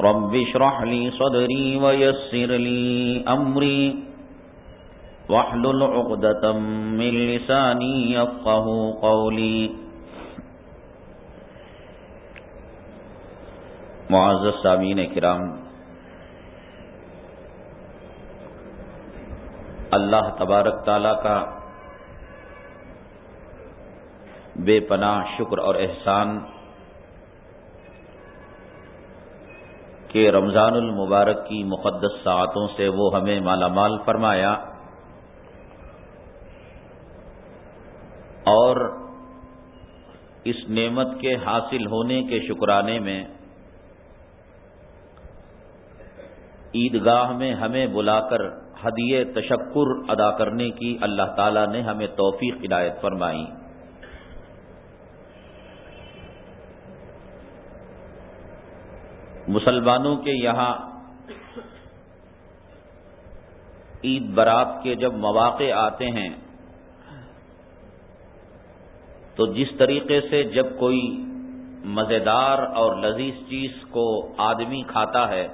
رب اشرح لي صدري ويسر لي أمري واحلل عقدة من لساني يفقه قولي. معزز سامین کرام، اللہ تبارک تعالی کا بے پناہ شکر اور احسان کہ رمضان المبارک کی مقدس ساعتوں سے وہ ہمیں مالا مال فرمایا اور اس نعمت کے حاصل ہونے کے شکرانے میں عیدگاہ میں ہمیں بلا کر ہدیے تشکر ادا کرنے کی اللہ تعالی نے ہمیں توفیق ہدایت فرمائی۔ مسلمانوں کے یہاں عید برات کے جب مواقع آتے ہیں، تو جس طریقے سے جب کوئی مزیدار اور لذیذ چیز کو آدمی کھاتا ہے،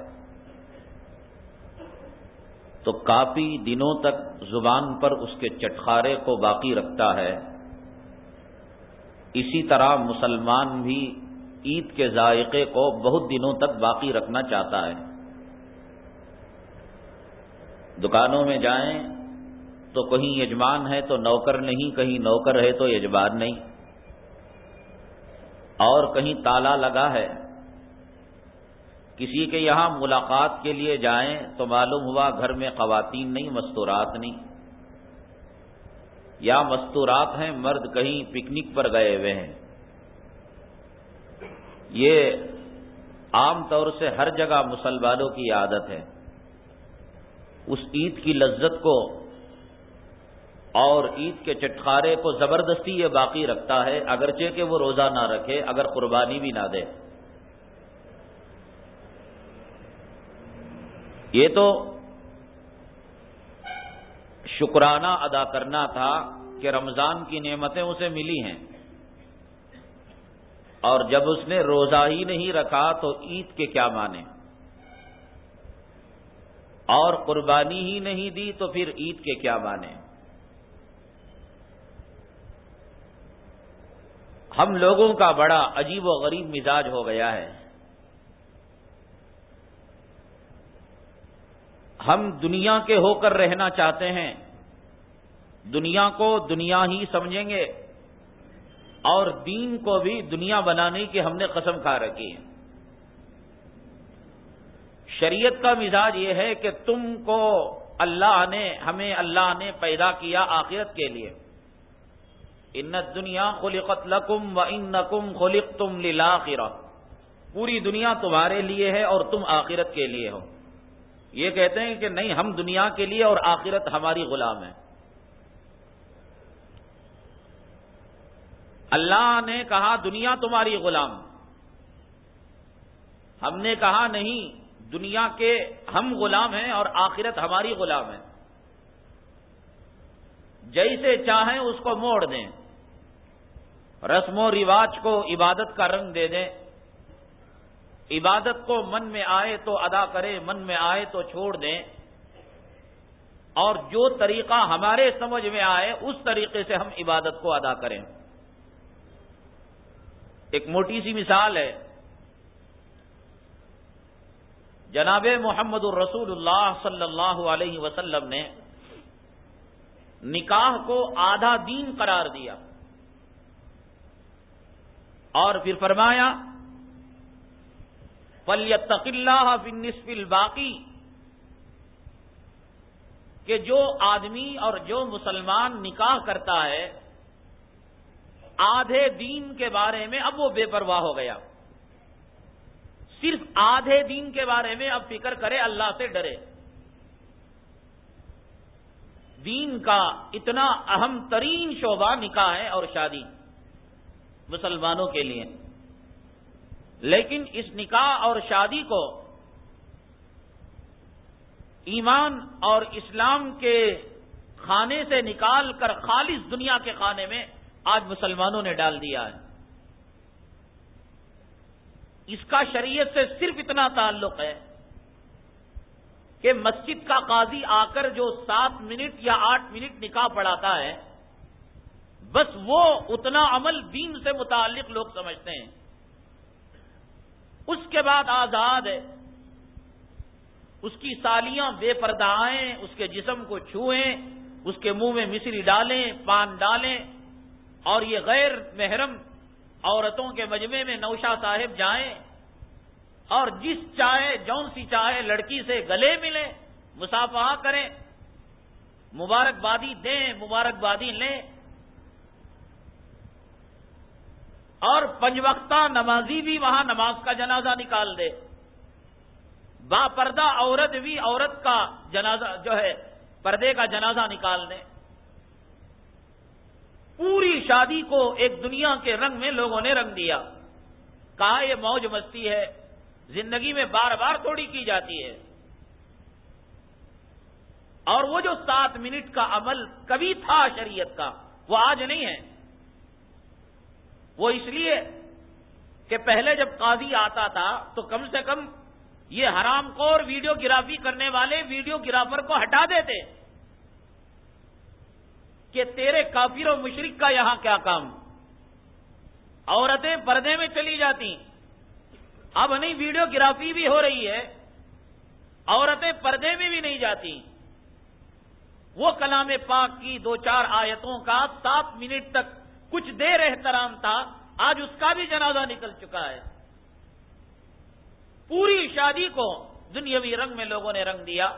تو کافی دنوں تک زبان پر اس کے چٹخارے کو باقی رکھتا ہے۔ اسی طرح مسلمان بھی عید کے ذائقے کو بہت دنوں تک باقی رکھنا چاہتا ہے۔ دکانوں میں جائیں تو کہیں یجمان ہے تو نوکر نہیں، کہیں نوکر ہے تو یجمان نہیں۔ اور کہیں تالا لگا ہے۔ کسی کے یہاں ملاقات کے لیے جائیں تو معلوم ہوا گھر میں خواتین نہیں، مستورات نہیں۔ یا مستورات ہیں، مرد کہیں پکنک پر گئے ہوئے ہیں۔ یہ عام طور سے ہر جگہ مسلمانوں کی عادت ہے۔ اس عید کی لذت کو اور عید کے چٹخارے کو زبردستی یہ باقی رکھتا ہے، اگرچہ کہ وہ روزہ نہ رکھے، اگر قربانی بھی نہ دے۔ یہ تو شکرانہ ادا کرنا تھا کہ رمضان کی نعمتیں اسے ملی ہیں۔ اور جب اس نے روزہ ہی نہیں رکھا تو عید کے کیا مانے اور قربانی ہی نہیں دی تو پھر عید کے کیا مانے ہم لوگوں کا بڑا عجیب و غریب مزاج ہو گیا ہے۔ ہم دنیا کے ہو کر رہنا چاہتے ہیں۔ دنیا کو دنیا ہی سمجھیں گے۔ اور دین کو بھی دنیا بنانے کی ہم نے قسم کھا رکھی ہے۔ شریعت کا مزاج یہ ہے کہ تم کو اللہ نے، ہمیں اللہ نے پیدا کیا آخرت کے لیے۔ ان دنیا خلقت لکم و ان نقم خلق تم پوری دنیا تمہارے لیے ہے اور تم آخرت کے لیے ہو۔ یہ کہتے ہیں کہ نہیں، ہم دنیا کے لیے اور آخرت ہماری غلام ہے۔ اللہ نے کہا دنیا تمہاری غلام۔ ہم نے کہا نہیں، دنیا کے ہم غلام ہیں اور آخرت ہماری غلام ہے۔ جیسے چاہیں اس کو موڑ دیں۔ رسم و رواج کو عبادت کا رنگ دے دیں۔ عبادت کو من میں آئے تو ادا کریں، من میں آئے تو چھوڑ دیں۔ اور جو طریقہ ہمارے سمجھ میں آئے، اس طریقے سے ہم عبادت کو ادا کریں۔ ایک موٹی سی مثال ہے۔ جناب محمد الرسول اللہ صلی اللہ علیہ وسلم نے نکاح کو آدھا دین قرار دیا۔ اور پھر فرمایا فلیتق اللہ نصف الباقی کہ جو آدمی اور جو مسلمان نکاح کرتا ہے آدھے دین کے بارے میں اب وہ بے پرواہ ہو گیا۔ صرف آدھے دین کے بارے میں اب فکر کرے، اللہ سے ڈرے۔ دین کا اتنا اہم ترین شعبہ نکاح ہے اور شادی مسلمانوں کے لیے۔ لیکن اس نکاح اور شادی کو ایمان اور اسلام کے کھانے سے نکال کر خالص دنیا کے کھانے میں آج مسلمانوں نے ڈال دیا ہے۔ اس کا شریعت سے صرف اتنا تعلق ہے کہ مسجد کا قاضی آ کر جو سات منٹ یا آٹھ منٹ نکاح پڑھاتا ہے، بس وہ اتنا عمل دین سے متعلق لوگ سمجھتے ہیں۔ اس کے بعد آزاد ہے۔ اس کی سالیاں بے پردائیں اس کے جسم کو چھوئیں، اس کے منہ میں مصری ڈالیں، پان ڈالیں۔ اور یہ غیر محرم عورتوں کے مجمع میں نوشا صاحب جائیں اور جس چاہے، جون سی چاہے لڑکی سے گلے ملیں، مسافہ کریں، مبارکبادی دیں، مبارکبادی لیں۔ اور پنج وقتہ نمازی بھی وہاں نماز کا جنازہ نکال دے۔ با پردہ عورت بھی عورت کا جنازہ جو ہے، پردے کا جنازہ نکال دیں پوری شادی کو ایک دنیا کے رنگ میں لوگوں نے رنگ دیا۔ کہا یہ موج مستی ہے؟ زندگی میں بار بار تھوڑی کی جاتی ہے۔ اور وہ جو سات منٹ کا عمل کبھی تھا شریعت کا، وہ آج نہیں ہے۔ وہ اس لیے کہ پہلے جب قاضی آتا تھا تو کم سے کم یہ حرام کور ویڈیو گرافی کرنے والے ویڈیو گرافر کو ہٹا دیتے۔ کہ تیرے کافر و مشرق کا یہاں کیا کام؟ عورتیں پردے میں چلی جاتی۔ اب نہیں ویڈیو گرافی بھی ہو رہی ہے۔ عورتیں پردے میں بھی نہیں جاتی۔ وہ کلام پاک کی دو چار آیتوں کا سات منٹ تک کچھ دیر احترام تھا۔ آج اس کا بھی جنازہ نکل چکا ہے۔ پوری شادی کو دنیاوی رنگ میں لوگوں نے رنگ دیا۔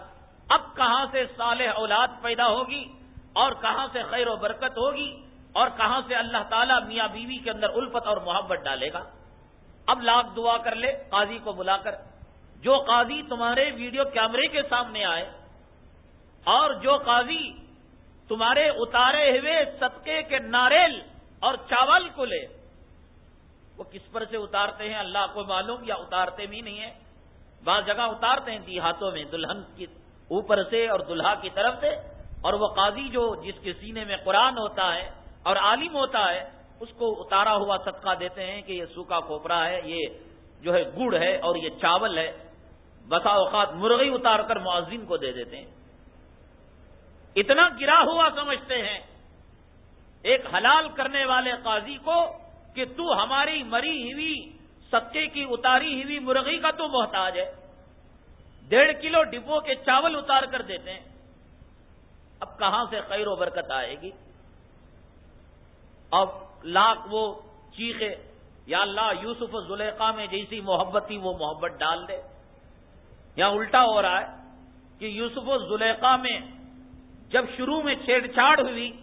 اب کہاں سے صالح اولاد پیدا ہوگی؟ اور کہاں سے خیر و برکت ہوگی اور کہاں سے اللہ تعالیٰ میاں بیوی کے اندر الفت اور محبت ڈالے گا؟ اب لاکھ دعا کر لے، قاضی کو بلا کر۔ جو قاضی تمہارے ویڈیو کیمرے کے سامنے آئے اور جو قاضی تمہارے اتارے ہوئے صدقے کے ناریل اور چاول کو لے، وہ کس پر سے اتارتے ہیں اللہ کو معلوم یا اتارتے بھی نہیں ہے بعض جگہ اتارتے ہیں دی ہاتھوں میں، دلہن کی اوپر سے اور دلہا کی طرف سے۔ اور وہ قاضی جو جس کے سینے میں قرآن ہوتا ہے اور عالم ہوتا ہے، اس کو اتارا ہوا صدقہ دیتے ہیں کہ یہ سوکھا کھوپرا ہے، یہ جو ہے گڑ ہے اور یہ چاول ہے۔ بسا اوقات مرغی اتار کر معذم کو دے دیتے ہیں۔ اتنا گرا ہوا سمجھتے ہیں ایک حلال کرنے والے قاضی کو کہ تو ہماری مری ہوئی سکے کی اتاری ہوئی مرغی کا تو محتاج ہے۔ ڈیڑھ کلو ڈبو کے چاول اتار کر دیتے ہیں۔ اب کہاں سے خیر و برکت آئے گی؟ اب لاکھ وہ چیخے، یا اللہ یوسف زلیخا میں جیسی محبت تھی، وہ محبت ڈال دے۔ یا الٹا ہو رہا ہے کہ یوسف زلیخا میں جب شروع میں چھیڑ چھاڑ ہوئی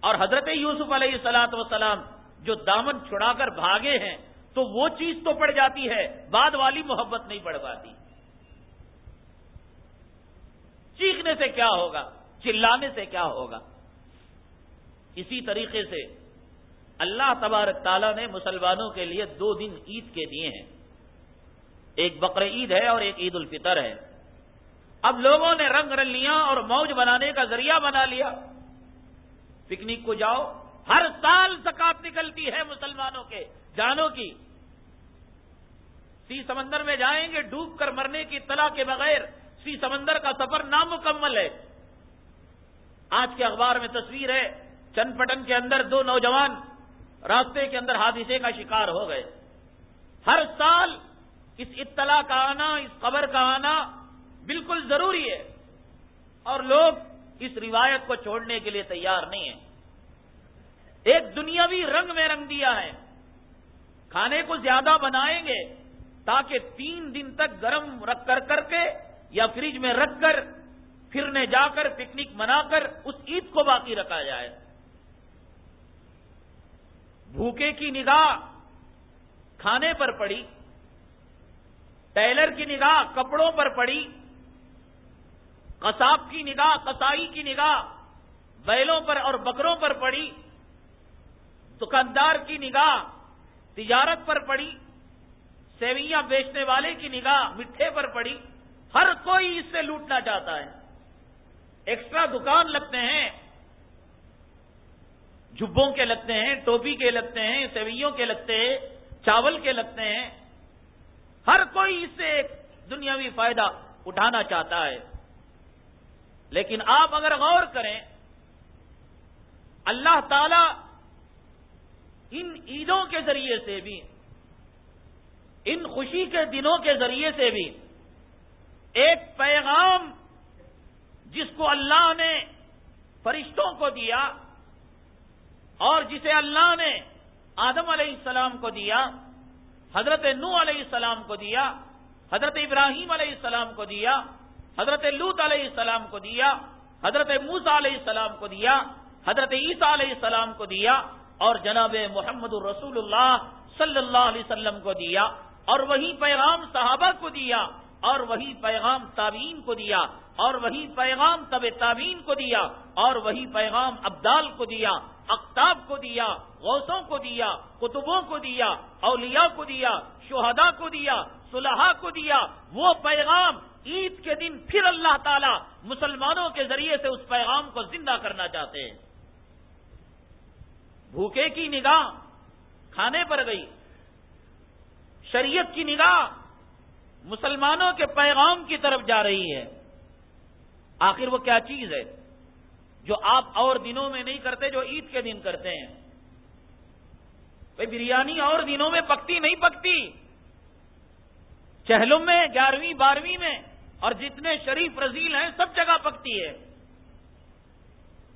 اور حضرت یوسف علیہ السلاط وسلام جو دامن چھڑا کر بھاگے ہیں، تو وہ چیز تو پڑ جاتی ہے، بعد والی محبت نہیں پڑ پاتی۔ چیخنے سے کیا ہوگا؟ چلانے سے کیا ہوگا؟ اسی طریقے سے اللہ تبارک تعالیٰ نے مسلمانوں کے لیے دو دن عید کے دیے ہیں۔ ایک بقر عید ہے اور ایک عید الفطر ہے۔ اب لوگوں نے رنگ رلیاں اور موج بنانے کا ذریعہ بنا لیا۔ پکنک کو جاؤ، ہر سال زکات نکلتی ہے مسلمانوں کے جانوں کی۔ سی سمندر میں جائیں گے، ڈوب کر مرنے کی اطلاع کے بغیر سی سمندر کا سفر نامکمل ہے۔ آج کے اخبار میں تصویر ہے چند پٹن کے اندر دو نوجوان راستے کے اندر حادثے کا شکار ہو گئے۔ ہر سال اس اطلاع کا آنا، اس خبر کا آنا بالکل ضروری ہے۔ اور لوگ اس روایت کو چھوڑنے کے لیے تیار نہیں ہیں۔ ایک دنیاوی رنگ میں رنگ دیا ہے۔ کھانے کو زیادہ بنائیں گے تاکہ تین دن تک گرم رکھ کر کر کے یا فریج میں رکھ کر پھرنے جا کر، پکنک منا کر، اس عید کو باقی رکھا جائے۔ بھوکے کی نگاہ کھانے پر پڑی، ٹیلر کی نگاہ کپڑوں پر پڑی، قصاب کی نگاہ، قصائی کی نگاہ بیلوں پر اور بکروں پر پڑی، دکاندار کی نگاہ تجارت پر پڑی، سیویاں بیچنے والے کی نگاہ مٹھے پر پڑی۔ ہر کوئی اس سے لوٹنا چاہتا ہے۔ ایکسٹرا دکان لگتے ہیں، جبوں کے لگتے ہیں، ٹوپی کے لگتے ہیں سیویوں کے لگتے ہیں، چاول کے لگتے ہیں۔ ہر کوئی اس سے دنیاوی فائدہ اٹھانا چاہتا ہے۔ لیکن آپ اگر غور کریں، اللہ تعالی ان عیدوں کے ذریعے سے بھی، ان خوشی کے دنوں کے ذریعے سے بھی ایک پیغام جس کو اللہ نے فرشتوں کو دیا اور جسے اللہ نے آدم علیہ السلام کو دیا، حضرت نو علیہ السلام کو دیا، حضرت ابراہیم علیہ السلام کو دیا، حضرت لوت علیہ السلام کو دیا، حضرت موسا علیہ السلام کو دیا، حضرت عیسیٰ علیہ السلام کو دیا اور جناب محمد الرسول اللہ صلی اللہ علیہ وسلم کو دیا اور وہی پیغام صحابہ کو دیا۔ اور وہی پیغام تابعین کو دیا، اور وہی پیغام طب تابعین کو دیا، اور وہی پیغام ابدال کو دیا، اقتاب کو دیا، غوثوں کو دیا، کتبوں کو دیا، اولیاء کو دیا شہدا کو دیا صلحہ کو دیا۔ وہ پیغام عید کے دن پھر اللہ تعالی مسلمانوں کے ذریعے سے اس پیغام کو زندہ کرنا چاہتے ہیں۔ بھوکے کی نگاہ کھانے پر گئی، شریعت کی نگاہ مسلمانوں کے پیغام کی طرف جا رہی ہے۔ آخر وہ کیا چیز ہے جو آپ اور دنوں میں نہیں کرتے، جو عید کے دن کرتے ہیں؟ بھائی بریانی اور دنوں میں پکتی نہیں پکتی۔ چہلم میں، گیارہویں، بارہویں میں، اور جتنے شریف رزیل ہیں، سب جگہ پکتی ہے۔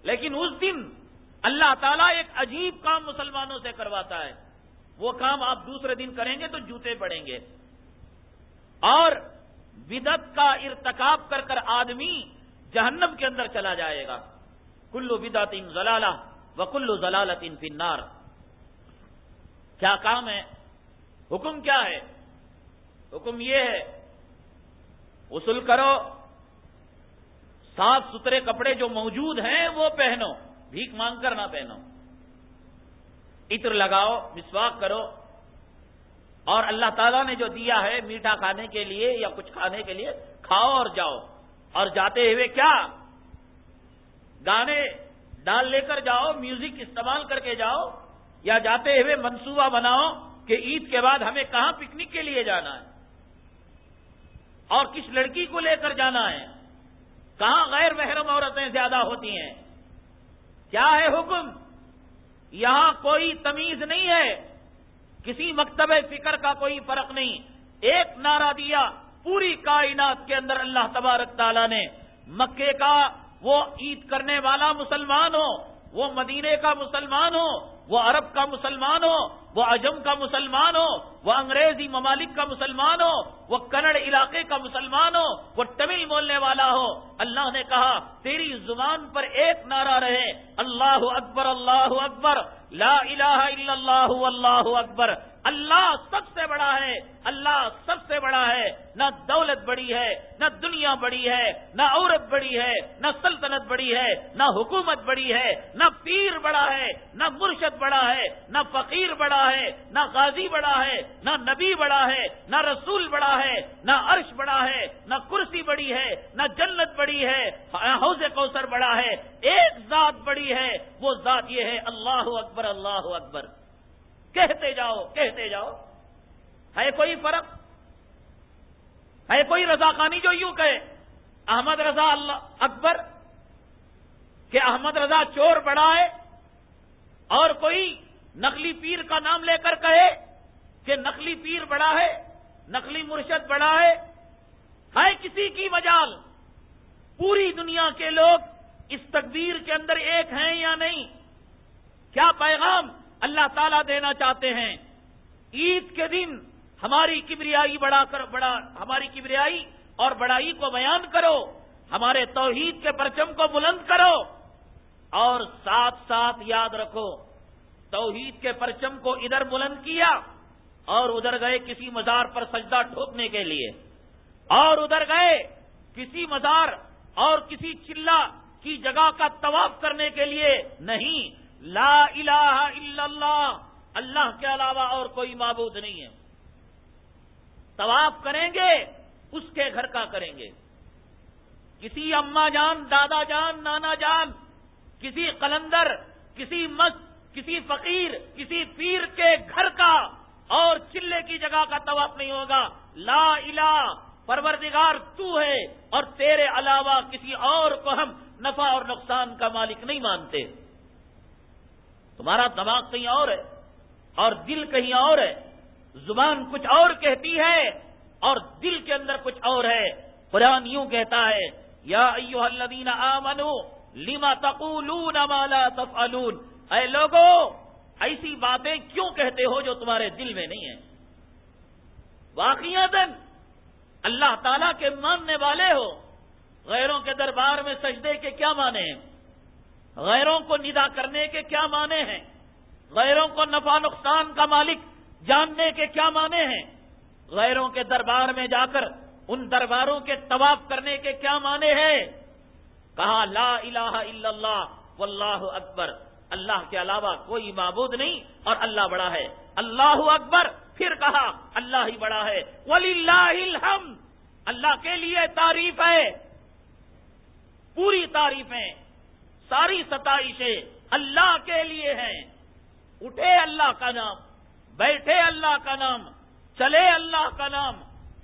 لیکن اس دن اللہ تعالیٰ ایک عجیب کام مسلمانوں سے کرواتا ہے۔ وہ کام آپ دوسرے دن کریں گے تو جوتے پڑیں گے۔ اور بدت کا ارتکاب کر کر آدمی جہنم کے اندر چلا جائے گا۔ کلو بدعت ان زلالہ و کلو ضلالت ان فنار کیا کام ہے؟ حکم کیا ہے؟ حکم یہ ہے وصول کرو، صاف ستھرے کپڑے جو موجود ہیں وہ پہنو، بھیک مانگ کر نہ پہنو۔ عطر لگاؤ، مسواک کرو اور اللہ تعالیٰ نے جو دیا ہے میٹھا کھانے کے لیے یا کچھ کھانے کے لیے، کھاؤ اور جاؤ۔ اور جاتے ہوئے کیا؟ گانے ڈال لے کر جاؤ، میوزک استعمال کر کے جاؤ، یا جاتے ہوئے منصوبہ بناؤ کہ عید کے بعد ہمیں کہاں پکنک کے لیے جانا ہے؟ اور کس لڑکی کو لے کر جانا ہے؟ کہاں غیر محرم عورتیں زیادہ ہوتی ہیں؟ کیا ہے حکم؟ یہاں کوئی تمیز نہیں ہے۔ کسی مکتب فکر کا کوئی فرق نہیں۔ ایک نعرہ دیا پوری کائنات کے اندر اللہ تبارک تعالیٰ نے۔ مکے کا وہ عید کرنے والا مسلمان ہو، وہ مدینے کا مسلمان ہو، وہ عرب کا مسلمان ہو، وہ اجم کا مسلمان ہو، وہ انگریزی ممالک کا مسلمان ہو، وہ کنڑ علاقے کا مسلمان ہو، وہ تمل بولنے والا ہو۔ اللہ نے کہا، تیری زبان پر ایک نعرہ رہے۔ اللہ اکبر اللہ اکبر۔ لا الہ الا اللہ اللہ اکبر اللہ سب سے بڑا ہے اللہ سب سے بڑا ہے نہ دولت بڑی ہے نہ دنیا بڑی ہے نہ عورت بڑی ہے نہ سلطنت بڑی ہے نہ حکومت بڑی ہے نہ پیر بڑا ہے نہ مرشد بڑا ہے نہ فقیر بڑا ہے نہ غازی بڑا ہے نہ نبی بڑا ہے نہ رسول بڑا ہے نہ عرش بڑا ہے نہ کرسی بڑی ہے نہ جنت بڑی ہے حوض کوثر بڑا ہے ایک ذات بڑی ہے وہ ذات یہ ہے اللہ اکبر اللہ اکبر کہتے جاؤ کہتے جاؤ۔ ہے کوئی فرق؟ ہے کوئی رضا خانی جو یوں کہے، احمد رضا اللہ اکبر کہ احمد رضا چور بڑا ہے اور کوئی نقلی پیر کا نام لے کر کہے کہ نقلی پیر بڑا ہے نقلی مرشد بڑا ہے ہے کسی کی مجال؟ پوری دنیا کے لوگ اس تقدیر کے اندر ایک ہیں یا نہیں؟ کیا پیغام اللہ تعالیٰ دینا چاہتے ہیں۔ عید کے دن ہماری کبریائی بڑا کر بڑا ہماری کبریائی اور بڑائی کو بیان کرو۔ ہمارے توحید کے پرچم کو بلند کرو۔ اور ساتھ ساتھ یاد رکھو، توحید کے پرچم کو ادھر بلند کیا اور ادھر گئے کسی مزار پر سجدہ ٹھوکنے کے لیے۔ اور ادھر گئے کسی مزار اور کسی چلا کی جگہ کا طواف کرنے کے لیے۔ نہیں لا الہ الا اللہ اللہ کے علاوہ اور کوئی معبود نہیں ہے۔ طواف کریں گے، اس کے گھر کا کریں گے۔ کسی اما جان، دادا جان، نانا جان، کسی قلندر، کسی مس، کسی فقیر، کسی پیر کے گھر کا اور چلے کی جگہ کا طواف نہیں ہوگا۔ لا الہ، پروردگار تو ہے اور تیرے علاوہ کسی اور کو ہم نفع اور نقصان کا مالک نہیں مانتے۔ تمہارا دماغ کہیں اور ہے اور دل کہیں اور ہے زبان کچھ اور کہتی ہے اور دل کے اندر کچھ اور ہے قرآن یوں کہتا ہے، یا ایو الذین آمنو لما تقولون ما لا تفعلون۔ اے لوگوں ایسی باتیں کیوں کہتے ہو جو تمہارے دل میں نہیں ہیں واقعات اللہ تعالی کے ماننے والے ہو، غیروں کے دربار میں سجدے کے کیا مانے ہیں؟ غیروں کو ندا کرنے کے کیا مانے ہیں؟ غیروں کو نفع نقصان کا مالک جاننے کے کیا مانے ہیں؟ غیروں کے دربار میں جا کر ان درباروں کے طواف کرنے کے کیا مانے ہیں؟ کہا، لا الہ الا اللہ، واللہ اکبر۔ اللہ کے علاوہ کوئی معبود نہیں اور اللہ بڑا ہے۔ اللہ اکبر، پھر کہا، اللہ ہی بڑا ہے۔ ولی اللہ اللہ کے لیے تعریف ہے۔ پوری تعریفیں۔ ساری ستائشیں اللہ کے لیے ہیں۔ اٹھے اللہ کا نام، بیٹھے اللہ کا نام، چلے اللہ کا نام،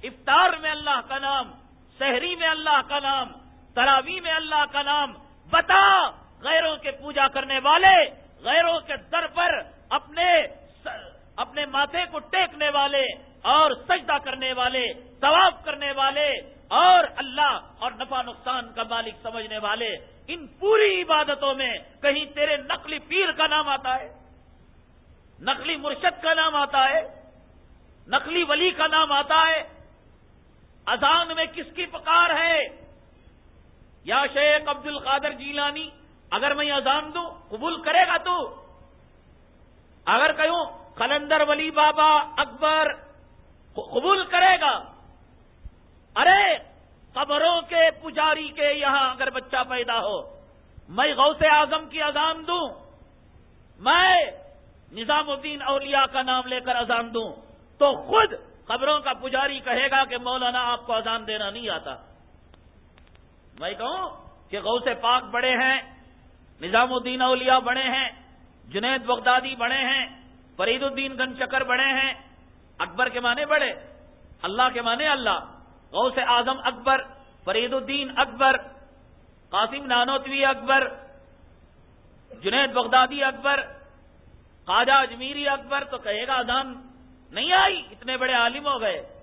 افطار میں اللہ کا نام، شہری میں اللہ کا نام تراوی میں اللہ کا نام، بتا غیروں کے پوجا کرنے والے، غیروں کے در پر اپنے اپنے ماتھے کو ٹیکنے والے اور سجدہ کرنے والے، طواف کرنے والے اور اللہ اور نفع نقصان کا مالک سمجھنے والے ان پوری عبادتوں میں کہیں تیرے نقلی پیر کا نام آتا ہے، نقلی مرشد کا نام آتا ہے، نقلی ولی کا نام آتا ہے۔ اذان میں کس کی پکار ہے؟ یا شیخ عبد القادر جیلانی، اگر میں اذان دوں، قبول کرے گا تو۔ اگر کہوں کلندر ولی بابا اکبر، قبول کرے گا ارے قبروں کے کے یہاں اگر بچہ پیدا ہو، میں غوث اعظم کی اذان دوں، میں نظام الدین اولیاء کا نام لے کر اذان دوں، تو خود قبروں کا پجاری کہے گا کہ مولانا آپ کو اذان دینا نہیں آتا۔ میں کہوں کہ غوث پاک بڑے ہیں، نظام الدین اولیاء بڑے ہیں، جنید بغدادی بڑے ہیں، فرید الدین گن چکر بڑے ہیں، اکبر کے معنی بڑے، اللہ کے معنی اللہ، غوث اعظم اکبر فرید الدین اکبر، قاسم نانوتوی اکبر، جنید بغدادی اکبر، خواجہ اجمیری اکبر تو کہے گا اذان نہیں آئی، اتنے بڑے عالم ہو گئے۔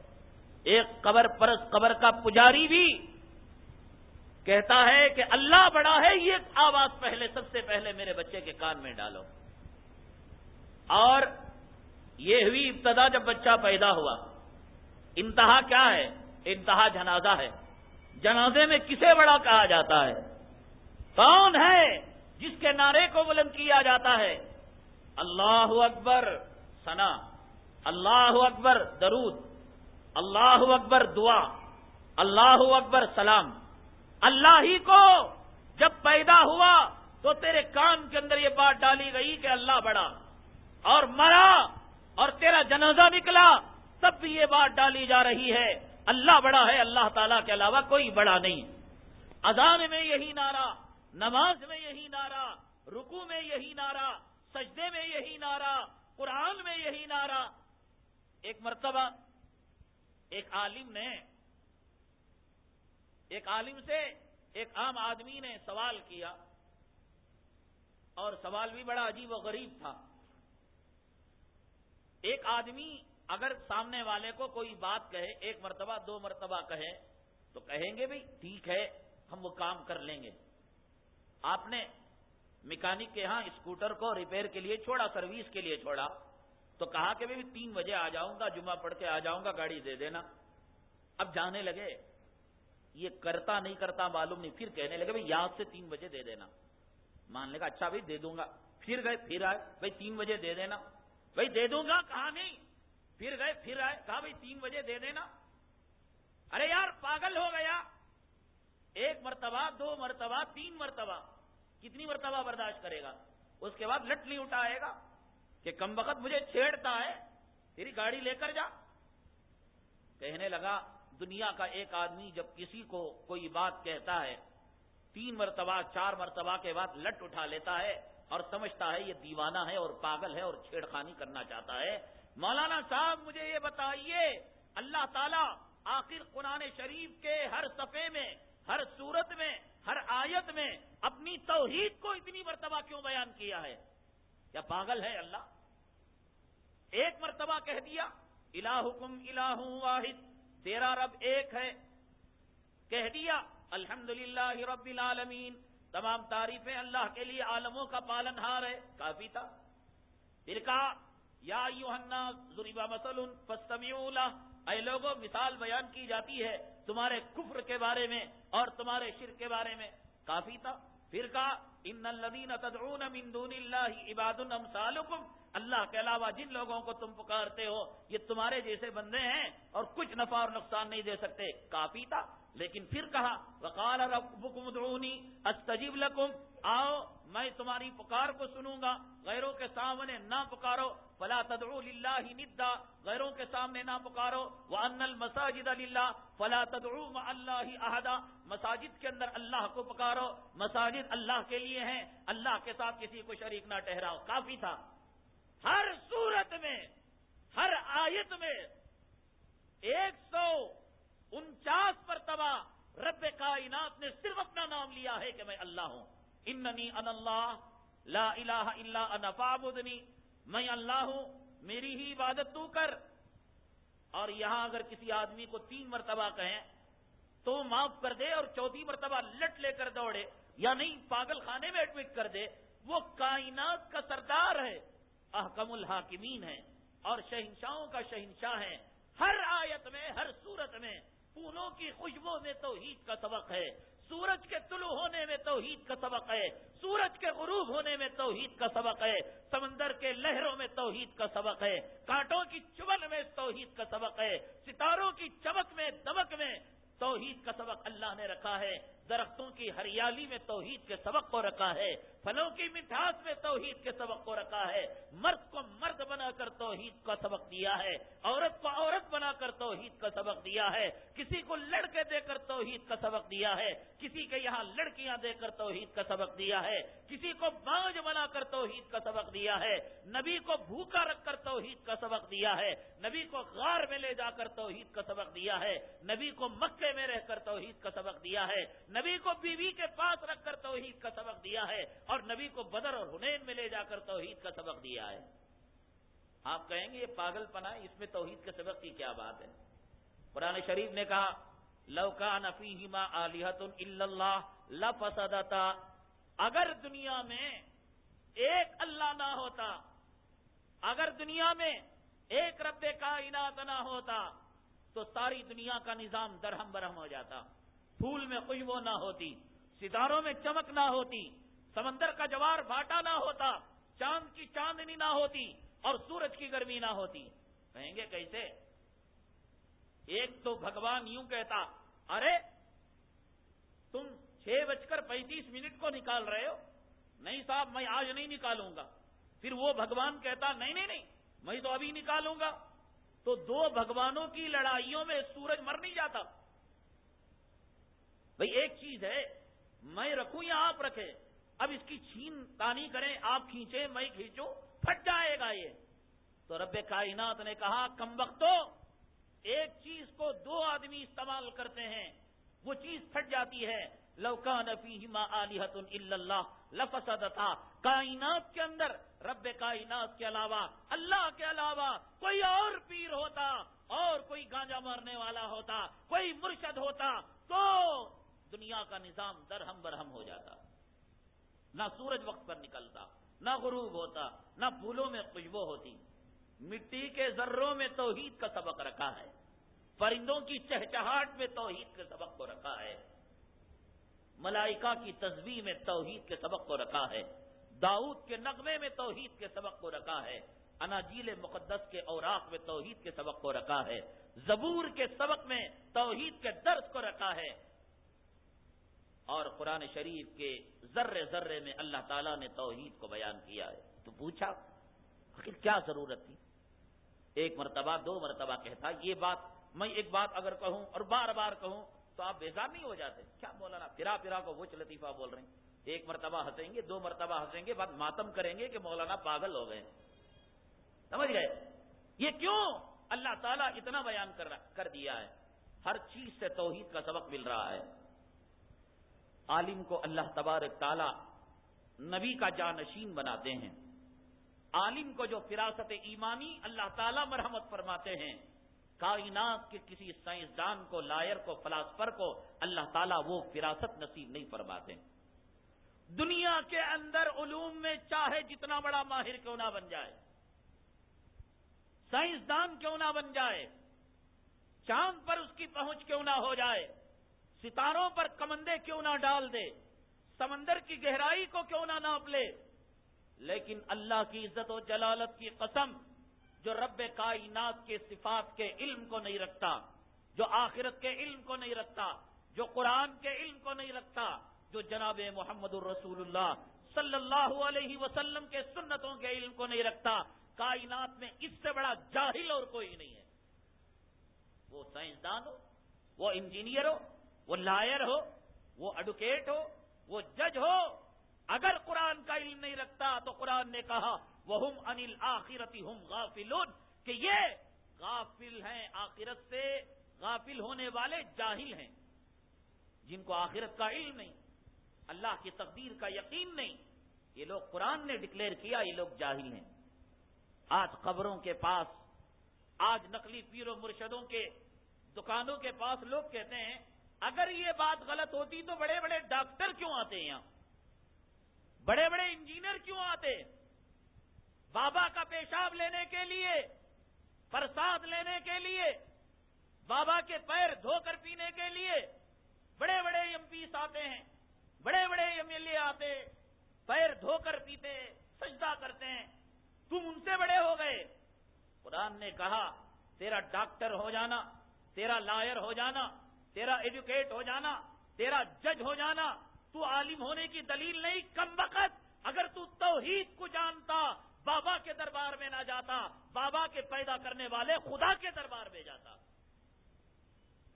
ایک قبر پرس قبر کا پجاری بھی کہتا ہے کہ اللہ بڑا ہے، یہ آواز پہلے، سب سے پہلے میرے بچے کے کان میں ڈالو۔ اور یہ ہوئی ابتدا جب بچہ پیدا ہوا۔ انتہا کیا ہے؟ انتہا جنازہ ہے۔ جنازے میں کسے بڑا کہا جاتا ہے؟ کون ہے جس کے نعرے کو بلند کیا جاتا ہے؟ اللہ اکبر سنا اللہ اکبر، درود، اللہ اکبر، دعا، اللہ اکبر، سلام۔ اللہ ہی کو جب پیدا ہوا تو تیرے کان کے اندر یہ بات ڈالی گئی کہ اللہ بڑا اور مرا اور تیرا جنازہ نکلا، تب بھی یہ بات ڈالی جا رہی ہے۔ اللہ بڑا ہے، اللہ تعالیٰ کے علاوہ کوئی بڑا نہیں۔ اذان میں یہی نعرہ، نماز میں یہی نعرہ رکو میں یہی نعرہ، سجدے میں یہی نعرہ، قرآن میں یہی نعرہ۔ ایک مرتبہ ایک عالم نے، ایک عالم سے ایک عام آدمی نے سوال کیا، اور سوال بھی بڑا عجیب و غریب تھا۔ ایک آدمی اگر سامنے والے کو کوئی بات کہے، ایک مرتبہ، دو مرتبہ کہے، تو کہیں گے بھائی ٹھیک ہے، ہم وہ کام کر لیں گے۔ آپ نے میکانک کے ہاں اسکوٹر کو ریپیئر کے لیے چھوڑا، سروس کے لیے چھوڑا، تو کہا کہ بھائی تین بجے آ جاؤں گا، جمعہ پڑھ کے آ جاؤں گا، گاڑی دے دینا۔ اب جانے لگے۔ یہ کرتا نہیں کرتا، معلوم نہیں۔ پھر کہنے لگے، بھائی، یاد سے تین بجے دے دینا۔ مان لے گا اچھا بھائی، دے دوں گا۔ پھر گئے، پھر آئے، بھائی، تین بجے دے دینا۔ بھائی، دے دوں گا؟ کہا نہیں۔ پھر گئے، پھر آئے، کہا بھائی تین بجے دے دینا۔ ارے یار، پاگل ہو گیا۔ ایک مرتبہ، دو مرتبہ، تین مرتبہ، کتنی مرتبہ برداشت کرے گا؟ اس کے بعد لٹ نہیں اٹھائے گا کہ کم وقت مجھے چھیڑتا ہے، تیری گاڑی لے کر جا۔ کہنے لگا، دنیا کا ایک آدمی جب کسی کو کوئی بات کہتا ہے، تین مرتبہ، چار مرتبہ کے بعد لٹ اٹھا لیتا ہے اور سمجھتا ہے یہ دیوانہ ہے اور پاگل ہے اور چھیڑخانی کرنا چاہتا ہے۔ مولانا صاحب مجھے یہ بتائیے، اللہ تعالیٰ آخر قرآن شریف کے ہر صفحے میں، ہر صورت میں، ہر آیت میں اپنی توحید کو اتنی مرتبہ کیوں بیان کیا ہے؟ کیا پاگل ہے اللہ؟ ایک مرتبہ کہہ دیا، الہکم الہ واحد، تیرا رب ایک ہے۔ کہہ دیا الحمد رب العالمین، تمام تعریفیں اللہ کے لیے عالموں کا پالن ہار ہے۔ کافی تھا۔ پھر کہا یا ضریبا مسل اے لوگوں مثال بیان کی جاتی ہے تمہارے کفر کے بارے میں اور تمہارے شر کے بارے میں۔ کافی تھا۔ پھر کہا، ان تدعون من دون اللہ عباد امثالکم۔ اللہ کے علاوہ جن لوگوں کو تم پکارتے ہو، یہ تمہارے جیسے بندے ہیں اور کچھ نفع اور نقصان نہیں دے سکتے۔ کافی تھا۔ لیکن پھر کہا، وقال ربکم ادعونی استجیب لکم۔ آؤ میں تمہاری پکار کو سنوں گا، غیروں کے سامنے نہ پکارو، فلا تدعو للہ ندا، غیروں کے سامنے نہ پکارو وہ ان المساجد اللہ فلا تدعو مع اللہ احدا مساجد کے اندر اللہ کو پکارو، مساجد اللہ کے لیے ہیں، اللہ کے ساتھ کسی کو شریک نہ ٹہراؤ کافی تھا۔ ہر صورت میں، ہر آیت میں ایک سو انچاس مرتبہ رب کائنات نے صرف اپنا نام لیا ہے کہ میں اللہ ہوں۔ اننی ان اللہ لا الہ الا انا فعبدنی میں اللہ ہوں، میری ہی عبادت تو کر. اور یہاں اگر کسی آدمی کو تین مرتبہ کہیں، تو معاف کر دے اور چوتھی مرتبہ لٹ لے کر دوڑے، یا نہیں، پاگل خانے میں ایڈمٹ کر دے. وہ کائنات کا سردار ہے، احکم الحاکمین ہے، اور شہنشاہوں کا شہنشاہ ہے ہر آیت میں، ہر صورت میں، پھولوں کی خوشبو میں توحید کا سبق ہے. سورج کے طلوع ہونے میں توحید کا سبق ہے، سورج کے غروب ہونے میں توحید کا سبق ہے، سمندر کے لہروں میں توحید کا سبق ہے، کانٹوں کی چبل میں توحید کا سبق ہے، ستاروں کی چمک میں، دمک میں توحید کا سبق اللہ نے رکھا ہے۔ درختوں کی ہریالی میں توحید کے سبق کو رکھا ہے، پھلوں کی مٹھاس میں توحید کے سبق کو رکھا ہے۔ مرد کو مرد بنا کر توحید کا سبق دیا ہے، عورت کو عورت بنا کر توحید کا سبق دیا ہے۔ کسی کو لڑکے دے کر توحید کا سبق دیا ہے، کسی کے یہاں لڑکیاں دے کر توحید کا سبق دیا ہے۔ کسی کو بانج بنا کر توحید کا سبق دیا ہے۔ نبی کو بھوکا رکھ کر توحید کا سبق دیا ہے۔ نبی کو غار میں لے جا کر توحید کا سبق دیا ہے۔ نبی کو مکے میں رہ کر توحید کا سبق دیا ہے۔ نبی کو بیوی کے پاس رکھ کر توحید کا سبق دیا ہے اور نبی کو بدر اور حنین میں لے جا کر توحید کا سبق دیا ہے۔ آپ کہیں گے یہ پاگل پنا اس میں توحید کے سبق کی کیا بات ہے؟ قرآن شریف نے کہا لوکا نفی علیحت اللہ لفسدتا۔ اگر دنیا میں ایک اللہ نہ ہوتا، اگر دنیا میں ایک رب کائنات نہ ہوتا، تو ساری دنیا کا نظام درہم برہم ہو جاتا۔ پھول میں خوشبو نہ ہوتی ستاروں میں چمک نہ ہوتی، سمندر کا جوار بھاٹا نہ ہوتا، چاند کی چاندنی نہ ہوتی اور سورج کی گرمی نہ ہوتی۔ کہیں گے کیسے؟ ایک تو بھگوان یوں کہتا، ارے، تم چھ بج کر پینتیس منٹ کو نکال رہے ہو۔ نہیں صاحب، میں آج نہیں نکالوں گا۔ پھر وہ بھگوان کہتا، نہیں نہیں نہیں، میں تو ابھی نکالوں گا۔ تو دو بھگوانوں کی لڑائیوں میں سورج مر نہیں جاتا۔ بھئی ایک چیز ہے، میں رکھوں یا آپ رکھے اب اس کی چھین تانی کریں، آپ کھینچے میں کھینچوں، پھٹ جائے گا یہ۔ تو رب کائنات نے کہا، کم وقتوں، ایک چیز کو دو آدمی استعمال کرتے ہیں، وہ چیز پھٹ جاتی ہے۔ لوکان فیما علیحت اللہ لفسد تھا کائنات کے اندر، رب کائنات کے علاوہ، اللہ کے علاوہ کوئی اور پیر ہوتا، اور کوئی گانجا مارنے والا ہوتا، کوئی مرشد ہوتا، تو دنیا کا نظام درہم برہم ہو جاتا۔ نہ سورج وقت پر نکلتا، نہ غروب ہوتا، نہ پھولوں میں خوشبو ہوتی۔ مٹی کے ذروں میں توحید کا سبق رکھا ہے۔ پرندوں کی چہچہاٹ میں توحید کے سبق کو رکھا ہے۔ ملائکہ کی تصویر میں توحید کے سبق کو رکھا ہے۔ داؤد کے نغمے میں توحید کے سبق کو رکھا ہے۔ اناجیل مقدس کے اوراق میں توحید کے سبق کو رکھا ہے۔ زبور کے سبق میں توحید کے درس کو رکھا ہے۔ اور قرآن شریف کے ذرے ذرے میں اللہ تعالیٰ نے توحید کو بیان کیا ہے۔ تو پوچھا، آخر کیا ضرورت تھی؟ ایک مرتبہ، دو مرتبہ کہتا، یہ بات میں ایک بات اگر کہوں اور بار بار کہوں تو آپ بیزار نہیں ہو جاتے۔ کیا بولا نا؟ پھرا پھرا کو وہ لطیفہ بول رہے ہیں۔ ایک مرتبہ ہنسیں گے، دو مرتبہ ہنسیں گے، بعد ماتم کریں گے کہ مولانا پاگل ہو گئے سمجھ گئے؟ یہ کیوں اللہ تعالیٰ اتنا بیان کر دیا ہے؟ ہر چیز سے توحید کا سبق مل رہا ہے۔ عالم کو اللہ تبارک تعالی نبی کا جانشین بناتے ہیں۔ عالم کو جو فراست ایمانی اللہ تعالی مرحمت فرماتے ہیں، کائنات کے کسی سائنسدان کو، لائر کو، فلاسفر کو اللہ تعالیٰ وہ فراست نصیب نہیں فرماتے۔ دنیا کے اندر علوم میں چاہے جتنا بڑا ماہر کیوں نہ بن جائے، سائنسدان کیوں نہ بن جائے، چاند پر اس کی پہنچ کیوں نہ ہو جائے ستاروں پر کمندے کیوں نہ ڈال دے؟ سمندر کی گہرائی کو کیوں نہ ناپ لے؟ لیکن اللہ کی عزت و جلالت کی قسم، جو رب کائنات کے صفات کے علم کو نہیں رکھتا، جو آخرت کے علم کو نہیں رکھتا، جو قرآن کے علم کو نہیں رکھتا، جو جناب محمد الرسول اللہ صلی اللہ علیہ وسلم کے سنتوں کے علم کو نہیں رکھتا، کائنات میں اس سے بڑا جاہل اور کوئی نہیں ہے۔ وہ سائنسدان ہو، وہ انجینئر ہو وہ لائر ہو، وہ ایڈوکیٹ ہو، وہ جج ہو۔ اگر قرآن کا علم نہیں رکھتا تو قرآن نے کہا وہ انل آخرتی ہم غافل کہ یہ غافل ہیں آخرت سے، غافل ہونے والے جاہل ہیں۔ جن کو آخرت کا علم نہیں، اللہ کی تقدیر کا یقین نہیں، یہ لوگ قرآن نے ڈکلیئر کیا، یہ لوگ جاہل ہیں۔ آج قبروں کے پاس، آج نقلی پیر و مرشدوں کے دکانوں کے پاس لوگ کہتے ہیں اگر یہ بات غلط ہوتی تو بڑے بڑے ڈاکٹر کیوں آتے ہیں یہاں؟ بڑے بڑے انجینئر کیوں آتے؟ بابا کا پیشاب لینے کے لیے، پرساد لینے کے لیے، بابا کے پیر دھو کر پینے کے لیے بڑے بڑے ایم پیس آتے ہیں، بڑے بڑے ایم ایل اے آتے، پیر دھو کر پیتے، سجدہ کرتے ہیں۔ تم ان سے بڑے ہو گئے۔ قرآن نے کہا، تیرا ڈاکٹر ہو جانا، تیرا لائر ہو جانا تیرا ایجوکیٹ ہو جانا، تیرا جج ہو جانا، تو عالم ہونے کی دلیل نہیں، کم وقت۔ اگر تو توحید کو جانتا، بابا کے دربار میں نہ جاتا، بابا کے پیدا کرنے والے خدا کے دربار میں جاتا۔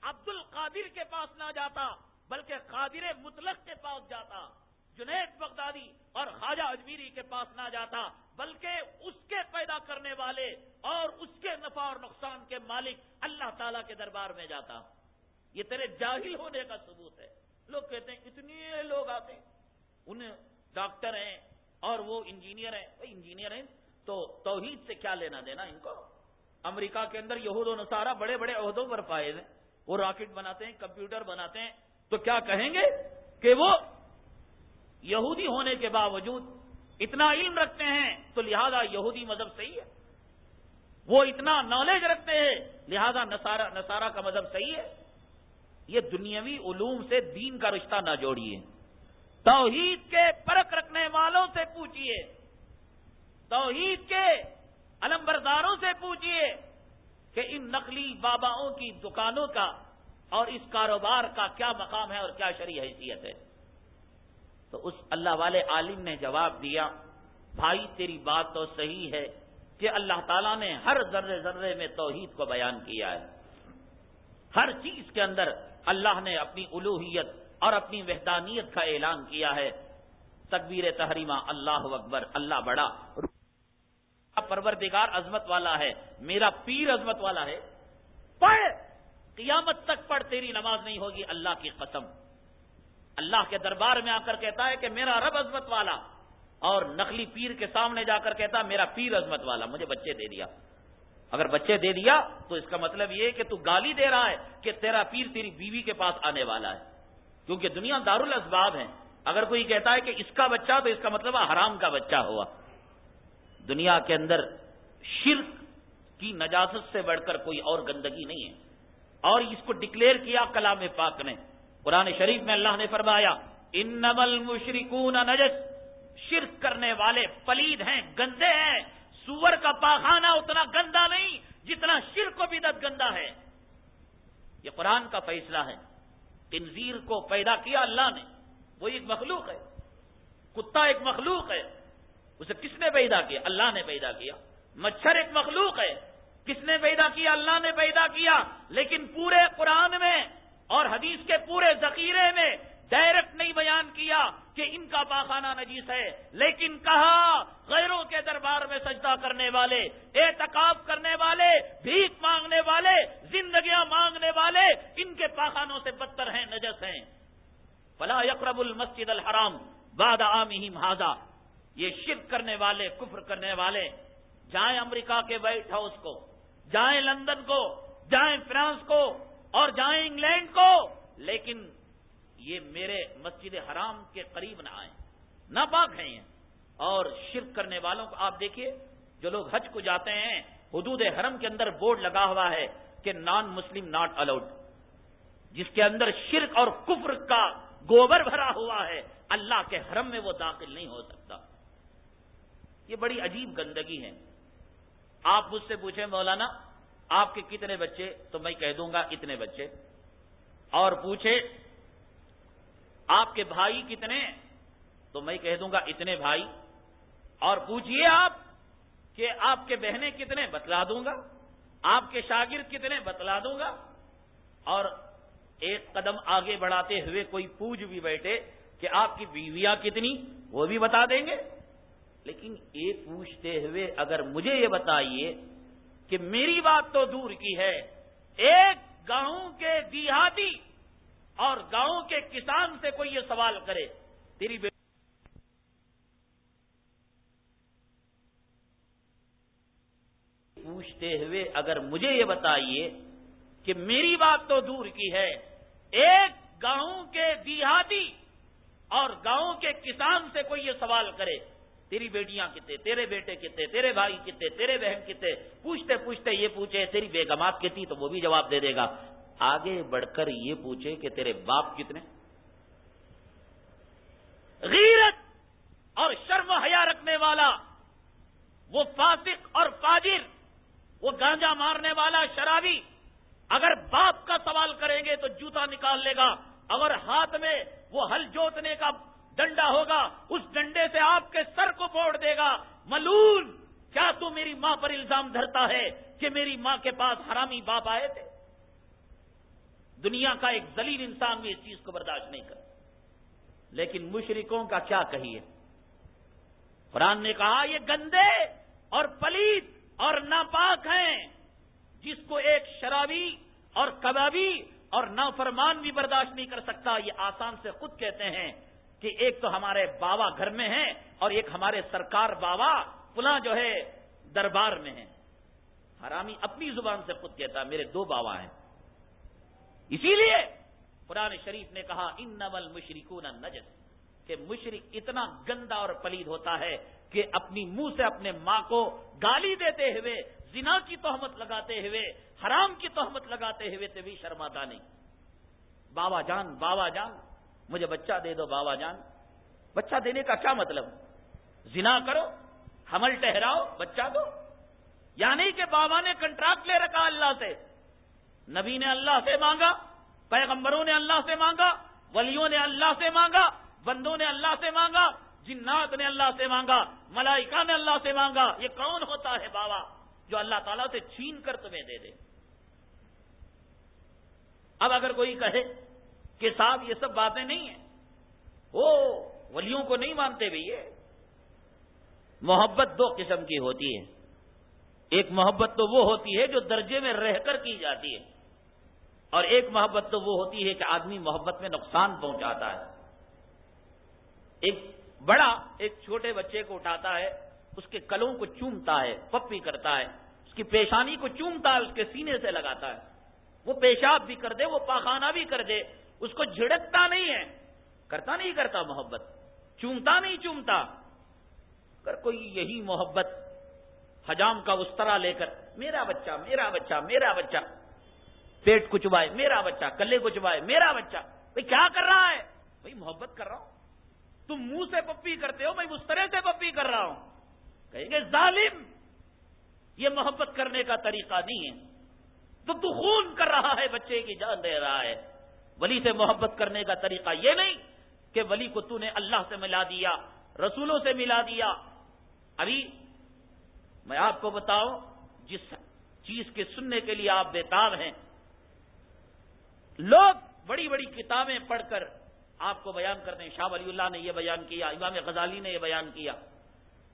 عبد القادر کے پاس نہ جاتا، بلکہ قادر مطلق کے پاس جاتا۔ جنید بغدادی اور خواجہ اجمیری کے پاس نہ جاتا، بلکہ اس کے پیدا کرنے والے اور اس کے نفع اور نقصان کے مالک اللہ تعالی کے دربار میں جاتا۔ یہ تیرے جاہل ہونے کا ثبوت ہے۔ لوگ کہتے ہیں، اتنے لوگ آتے ہیں۔ انہیں ڈاکٹر ہیں اور وہ انجینئر ہیں۔ انجینئر ہیں، تو توحید سے کیا لینا دینا ان کو؟ امریکہ کے اندر یہود و نصارہ بڑے بڑے عہدوں پر فائد ہیں۔ وہ راکٹ بناتے ہیں، کمپیوٹر بناتے ہیں۔ تو کیا کہیں گے کہ وہ یہودی ہونے کے باوجود اتنا علم رکھتے ہیں، تو لہذا یہودی مذہب صحیح ہے۔ وہ اتنا نالج رکھتے ہیں، لہذا نسارا کا مذہب صحیح ہے۔ یہ دنیاوی علوم سے دین کا رشتہ نہ جوڑیے۔ توحید کے پرک رکھنے والوں سے پوچھئے۔ توحید کے علمبرداروں سے پوچھئے کہ ان نقلی باباؤں کی دکانوں کا اور اس کاروبار کا کیا مقام ہے اور کیا شریح حیثیت ہے۔ تو اس اللہ والے عالم نے جواب دیا، بھائی تیری بات تو صحیح ہے کہ اللہ تعالیٰ نے ہر ذرے ذرے میں توحید کو بیان کیا ہے۔ ہر چیز کے اندر اللہ نے اپنی الوحیت اور اپنی وحدانیت کا اعلان کیا ہے۔ تکبیر تحریمہ، اللہ اکبر، اللہ بڑا۔ پروردگار عظمت والا ہے، میرا پیر عظمت والا ہے۔ پڑھ، قیامت تک پڑھ، تیری نماز نہیں ہوگی، اللہ کی قسم۔ اللہ کے دربار میں آ کر کہتا ہے کہ میرا رب عظمت والا اور نقلی پیر کے سامنے جا کر کہتا میرا پیر عظمت والا، مجھے بچے دے دیا۔ اگر بچے دے دیا تو اس کا مطلب یہ کہ تو گالی دے رہا ہے کہ تیرا پیر تیری بیوی کے پاس آنے والا ہے۔ کیونکہ دنیا دار الاسباب ہے۔ اگر کوئی کہتا ہے کہ اس کا بچہ تو اس کا مطلب حرام کا بچہ ہوا۔ دنیا کے اندر شرک کی نجاست سے بڑھ کر کوئی اور گندگی نہیں ہے۔ اور اس کو ڈکلیئر کیا کلام پاک نے۔ قرآن شریف میں اللہ نے فرمایا ان نمل مشرقون نجس، شرک کرنے والے پلید ہیں، گندے ہیں۔ سور کا پاخانہ اتنا گندا نہیں جتنا شرک کو بھی دت گندا ہے۔ یہ قرآن کا فیصلہ ہے۔ تنظیر کو پیدا کیا اللہ نے۔ وہ ایک مخلوق ہے۔ کتا ایک مخلوق ہے۔ اسے کس نے پیدا کیا؟ اللہ نے پیدا کیا۔ مچھر ایک مخلوق ہے۔ کس نے پیدا کیا؟ اللہ نے پیدا کیا۔ لیکن پورے قرآن میں اور حدیث کے پورے ذخیرے میں ڈائریکٹ نہیں بیان کیا کہ ان کا پاخانہ نجیس ہے، لیکن کہا، غیروں کے دربار میں سجدہ کرنے والے، اعتکاف کرنے والے، بھیک مانگنے والے، زندگیاں مانگنے والے، ان کے پاخانوں سے بدتر ہیں، نجس ہیں۔ فلا یقرب المسجد الحرام باد عام حاضا یہ شرک کرنے والے، کفر کرنے والے، جائیں امریکہ کے وائٹ ہاؤس کو، جائیں لندن کو، جائیں فرانس کو، اور جائیں انگلینڈ کو، لیکن یہ میرے مسجد حرام کے قریب نہ آئیں۔ نہ پاک ہیں یہ۔ اور شرک کرنے والوں کو آپ دیکھیے، جو لوگ حج کو جاتے ہیں، حدود حرم کے اندر بورڈ لگا ہوا ہے کہ نان مسلم ناٹ الاؤڈ جس کے اندر شرک اور کفر کا گوبر بھرا ہوا ہے، اللہ کے حرم میں وہ داخل نہیں ہو سکتا۔ یہ بڑی عجیب گندگی ہے۔ آپ مجھ سے پوچھیں، مولانا، آپ کے کتنے بچے؟ تو میں کہہ دوں گا اتنے بچے۔ اور پوچھے آپ کے بھائی کتنے تو میں کہہ دوں گا اتنے بھائی۔ اور پوچھئے آپ کہ آپ کے بہنیں کتنے بتلا دوں گا۔ آپ کے شاگرد کتنے بتلا دوں گا۔ اور ایک قدم آگے بڑھاتے ہوئے کوئی پوچھ بھی بیٹھے کہ آپ کی بیویاں کتنی، وہ بھی بتا دیں گے۔ لیکن یہ پوچھتے ہوئے اگر مجھے یہ بتائیے کہ میری بات تو دور کی ہے، ایک گاؤں کے دیہاتی اور گاؤں کے کسان سے کوئی یہ سوال کرے، تیری بیٹی پوچھتے ہوئے اگر مجھے یہ بتائیے کہ میری بات تو دور کی ہے، ایک گاؤں کے دیہاتی اور گاؤں کے کسان سے کوئی یہ سوال کرے، تیری بیٹیاں کتنے، تیرے بیٹے کتنے، تیرے بھائی کتنے، تیرے بہن کتنے؟ پوچھتے پوچھتے یہ پوچھے، تیری بیگمات کتنی؟ تو وہ بھی جواب دے دے گا۔ آگے بڑھ کر یہ پوچھے کہ تیرے باپ کتنے؟ غیرت اور شرم حیا رکھنے والا، وہ فاسق اور فاجر، وہ گانجا مارنے والا شرابی، اگر باپ کا سوال کریں گے تو جوتا نکال لے گا اگر ہاتھ میں وہ ہل جوتنے کا ڈنڈا ہوگا، اس ڈنڈے سے آپ کے سر کو پھوڑ دے گا۔ ملون کیا تو میری ماں پر الزام دھرتا ہے کہ میری ماں کے پاس حرامی باپ آئے تھے؟ دنیا کا ایک ذلیل انسان بھی اس چیز کو برداشت نہیں کر لیکن مشرکوں کا کیا کہیے؟ قرآن نے کہا، یہ گندے اور پلیت اور ناپاک ہیں، جس کو ایک شرابی اور کبابی اور نافرمان بھی برداشت نہیں کر سکتا۔ یہ آسان سے خود کہتے ہیں کہ ایک تو ہمارے بابا گھر میں ہیں اور ایک ہمارے سرکار بابا پلا جو ہے دربار میں ہے حرامی اپنی زبان سے خود کہتا، میرے دو بابا ہیں۔ اسی لیے قرآن شریف نے کہا ان نول مشرقون نجس کہ مشرق اتنا گندا اور پلید ہوتا ہے کہ اپنی منہ سے اپنے ماں کو گالی دیتے ہوئے، زنا کی تہمت لگاتے ہوئے، حرام کی تہمت لگاتے ہوئے تو بھی شرماتا نہیں۔ بابا جان بابا جان، مجھے بچہ دے دو بابا جان۔ بچہ دینے کا کیا مطلب؟ زنا کرو، حمل ٹہراؤ، بچہ دو۔ یعنی کہ بابا نے کنٹراکٹ لے رکھا اللہ سے۔ نبی نے اللہ سے مانگا، پیغمبروں نے اللہ سے مانگا، ولیوں نے اللہ سے مانگا، بندوں نے اللہ سے مانگا، جنات نے اللہ سے مانگا، ملائکہ نے اللہ سے مانگا، یہ کون ہوتا ہے بابا جو اللہ تعالیٰ سے چھین کر تمہیں دے دے؟ اب اگر کوئی کہے کہ صاحب یہ سب باتیں نہیں ہیں، وہ ولیوں کو نہیں مانتے بھائی محبت دو قسم کی ہوتی ہے۔ ایک محبت تو وہ ہوتی ہے جو درجے میں رہ کر کی جاتی ہے۔ اور ایک محبت تو وہ ہوتی ہے کہ آدمی محبت میں نقصان پہنچاتا ہے۔ ایک بڑا، ایک چھوٹے بچے کو اٹھاتا ہے، اس کے کلوں کو چومتا ہے، پپی کرتا ہے، اس کی پیشانی کو چومتا ہے، اس کے سینے سے لگاتا ہے۔ وہ پیشاب بھی کر دے، وہ پاخانہ بھی کر دے، اس کو جھڑکتا نہیں ہے۔ کرتا نہیں کرتا محبت، چومتا نہیں چومتا۔ اگر کوئی یہی محبت حجام کا اس طرح لے کر، میرا بچہ میرا بچہ میرا بچہ پیٹ کو چبائے، میرا بچہ، کلے کو چبائے، میرا بچہ۔ بھائی کیا کر رہا ہے؟ بھائی محبت کر رہا ہوں۔ تم منہ سے پپی کرتے ہو میں اس طرح سے پپی کر رہا ہوں۔ کہیں گے ظالم، یہ محبت کرنے کا طریقہ نہیں ہے۔ تو تو خون کر رہا ہے، بچے کی جان دے رہا ہے۔ ولی سے محبت کرنے کا طریقہ یہ نہیں کہ ولی کو تو نے اللہ سے ملا دیا، رسولوں سے ملا دیا۔ ابھی میں آپ کو بتاؤں، جس چیز کے سننے کے لیے آپ بےتاب ہیں لوگ بڑی بڑی کتابیں پڑھ کر آپ کو بیان کرتے ہیں۔ شاہ ولی اللہ نے یہ بیان کیا، امام غزالی نے یہ بیان کیا۔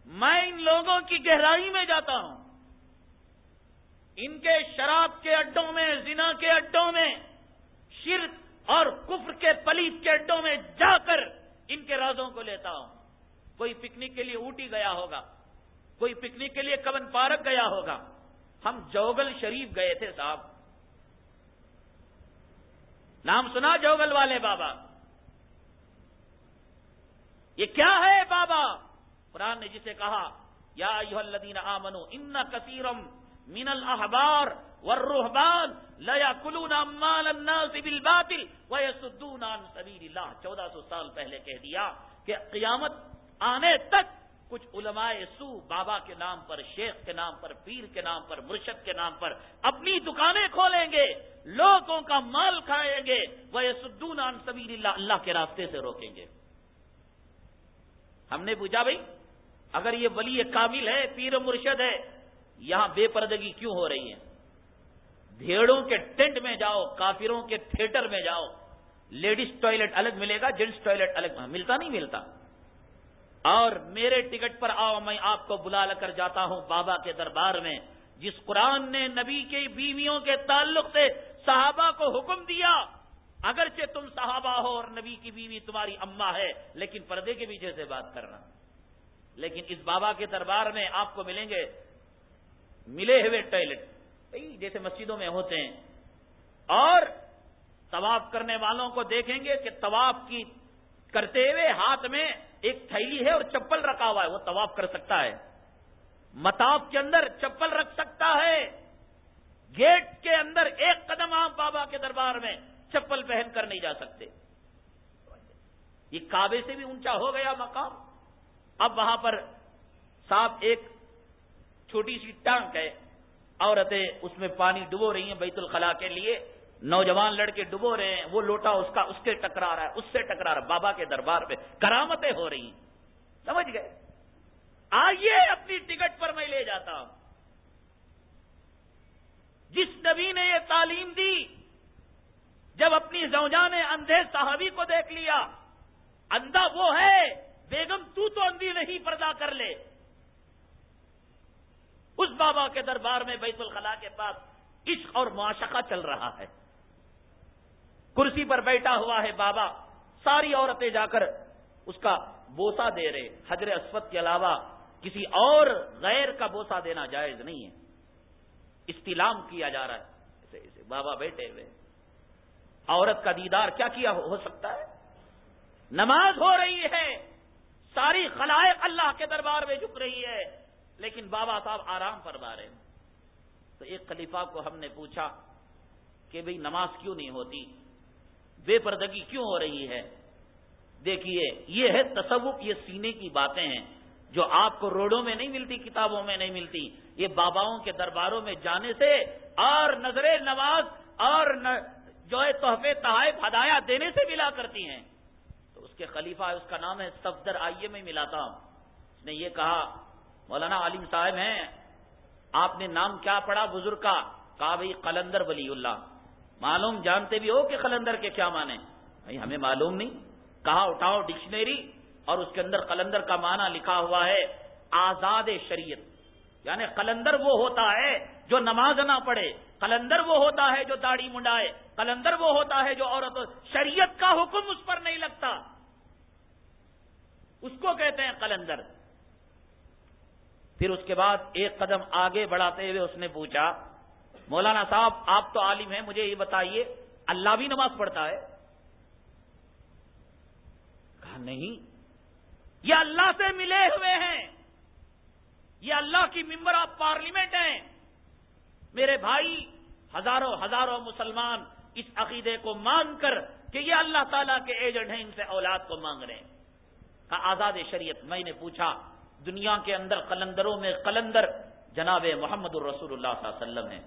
میں ان لوگوں کی گہرائی میں جاتا ہوں۔ ان کے شراب کے اڈوں میں، زنا کے اڈوں میں خرید کے اڈوں میں جا کر ان کے رازوں کو لیتا ہوں۔ کوئی پکنک کے لیے اوٹی گیا ہوگا، کوئی پکنک کے لیے کون پارک گیا ہوگا۔ ہم جوگل شریف گئے تھے صاحب۔ نام سنا جوگل والے بابا۔ یہ کیا ہے بابا؟ قرآن نے جسے کہا، یا الذین آمنو ان کثیرم من الاحبار والرهبان لا ياكلون اموال الناس بالباطل ويصدون عن سبيل الله چودہ سو سال پہلے کہہ دیا کہ قیامت آنے تک کچھ علماء سو بابا کے نام پر، شیخ کے نام پر، پیر کے نام پر، مرشد کے نام پر اپنی دکانیں کھولیں گے۔ لوگوں کا مال کھائیں گے وہ سدون عن سبیل اللہ اللہ کے راستے سے روکیں گے۔ ہم نے پوچھا بھائی، اگر یہ ولی کامل ہے، پیر مرشد ہے، یہاں بے پردگی کیوں ہو رہی ہے؟ بھیڑوں کے ٹینٹ میں جاؤ، کافروں کے تھیٹر میں جاؤ۔ لیڈیز ٹوائلٹ الگ ملے گا، جینٹس ٹوائلٹ الگ، ملتا نہیں ملتا۔ اور میرے ٹکٹ پر آؤ، میں آپ کو بلا کر جاتا ہوں بابا کے دربار میں، جس قرآن نے نبی کی بیویوں کے تعلق سے صحابہ کو حکم دیا، اگرچہ تم صحابہ ہو اور نبی کی بیوی تمہاری اما ہے، لیکن پردے کے پیچھے سے بات کرنا۔ لیکن اس بابا کے دربار میں آپ کو ملیں گے، ملے ہوئے ٹوائلٹ۔ جیسے مسجدوں میں ہوتے ہیں۔ اور طواف کرنے والوں کو دیکھیں گے کہ طواف کی کرتے ہوئے ہاتھ میں ایک تھیلی ہے اور چپل رکھا ہوا ہے، وہ طواف کر سکتا ہے۔ متاف کے اندر چپل رکھ سکتا ہے۔ گیٹ کے اندر ایک قدم آپ بابا کے دربار میں چپل پہن کر نہیں جا سکتے۔ یہ کعبے سے بھی اونچا ہو گیا مقام۔ اب وہاں پر صاحب ایک چھوٹی سی ٹانک ہے۔ عورتیں اس میں پانی ڈبو رہی ہیں بیت الخلا کے لیے۔ نوجوان لڑکے ڈبو رہے ہیں۔ وہ لوٹا اس کا، اس کے ٹکرا رہا ہے، اس سے ٹکرا رہا بابا کے دربار پہ کرامتیں ہو رہی ہیں۔ سمجھ گئے؟ آئیے اپنی ٹکٹ پر میں لے جاتا ہوں۔ جس نبی نے یہ تعلیم دی، جب اپنی زوجان اندھے صحابی کو دیکھ لیا، اندھا وہ ہے، بیگم تو تو اندھی نہیں پردہ کر لے۔ اس بابا کے دربار میں بیت الخلا کے پاس عشق اور معاشقہ چل رہا ہے۔ کرسی پر بیٹھا ہوا ہے بابا، ساری عورتیں جا کر اس کا بوسا دے رہے۔ حجر اسفت کے علاوہ کسی اور غیر کا بوسا دینا جائز نہیں ہے۔ استلام کیا جا رہا ہے۔ ایسے ایسے بابا بیٹھے ہوئے عورت کا دیدار کیا کیا ہو سکتا ہے؟ نماز ہو رہی ہے۔ ساری خلائق اللہ کے دربار میں جھک رہی ہے۔ لیکن بابا صاحب آرام فرما رہے ہیں۔ تو ایک خلیفہ کو ہم نے پوچھا کہ بھئی نماز کیوں نہیں ہوتی؟ بے پردگی کیوں ہو رہی ہے؟ دیکھیے، یہ ہے تصوف، یہ سینے کی باتیں ہیں۔ جو آپ کو روڈوں میں نہیں ملتی، کتابوں میں نہیں ملتی، یہ باباؤں کے درباروں میں جانے سے اور نظر نواز اور جو ہے تحفے تحائف ہدایا دینے سے ملا کرتی ہیں۔ تو اس کے خلیفہ، اس کا نام ہے صفدر آئیے میں ملاتا ہوں۔ اس نے یہ کہا، مولانا عالم صاحب ہیں، آپ نے نام کیا پڑھا بزرگ کا؟ کہا بھائی، قلندر ولی اللہ۔ معلوم جانتے بھی ہو کہ قلندر کے کیا مانے بھائی، ہمیں معلوم نہیں۔ کہا، اٹھاؤ ڈکشنری۔ اور اس کے اندر قلندر کا معنی لکھا ہوا ہے آزاد شریعت۔ یعنی قلندر وہ ہوتا ہے جو نماز نہ پڑھے، قلندر وہ ہوتا ہے جو داڑھی منڈائے، قلندر وہ ہوتا ہے جو عورت، شریعت کا حکم اس پر نہیں لگتا۔ اس کو کہتے ہیں قلندر۔ پھر اس کے بعد ایک قدم آگے بڑھاتے ہوئے اس نے پوچھا، مولانا صاحب، آپ تو عالم ہیں، مجھے یہ بتائیے، اللہ بھی نماز پڑھتا ہے؟ کہا، نہیں یہ اللہ سے ملے ہوئے ہیں۔ یہ اللہ کی ممبر آف پارلیمنٹ ہیں۔ میرے بھائی، ہزاروں ہزاروں مسلمان اس عقیدے کو مانگ کر کہ یہ اللہ تعالیٰ کے ایجنٹ ہیں، ان سے اولاد کو مانگ رہے ہیں۔ کہا، آزاد شریعت، میں نے پوچھا، دنیا کے اندر قلندروں میں قلندر جناب محمد الرسول اللہ صلی اللہ علیہ وسلم ہیں۔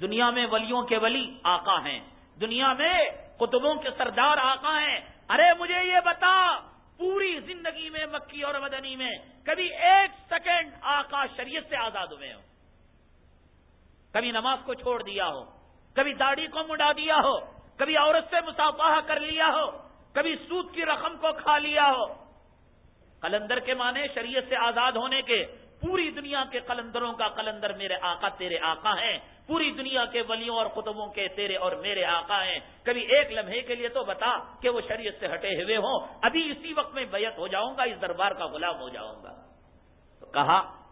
دنیا میں ولیوں کے ولی آقا ہیں۔ دنیا میں کتبوں کے سردار آقا ہیں۔ ارے، مجھے یہ بتا پوری زندگی میں مکی اور مدنی میں کبھی ایک سیکنڈ آقا شریعت سے آزاد ہوئے ہو کبھی نماز کو چھوڑ دیا ہو، کبھی داڑھی کو مڈا دیا ہو، کبھی عورت سے مسافہ کر لیا ہو، کبھی سود کی رقم کو کھا لیا ہو۔ کلندر کے معنی شریعت سے آزاد ہونے کے پوری دنیا کے قلندروں کا قلندر میرے آقا تیرے آقا ہیں، پوری دنیا کے ولیوں اور قطبوں کے تیرے اور میرے آقا ہیں۔ کبھی ایک لمحے کے لیے تو بتا کہ وہ شریعت سے ہٹے ہوئے ہوں۔ ابھی اسی وقت میں بیعت ہو جاؤں گا، اس دربار کا غلام ہو جاؤں گا۔ تو کہا،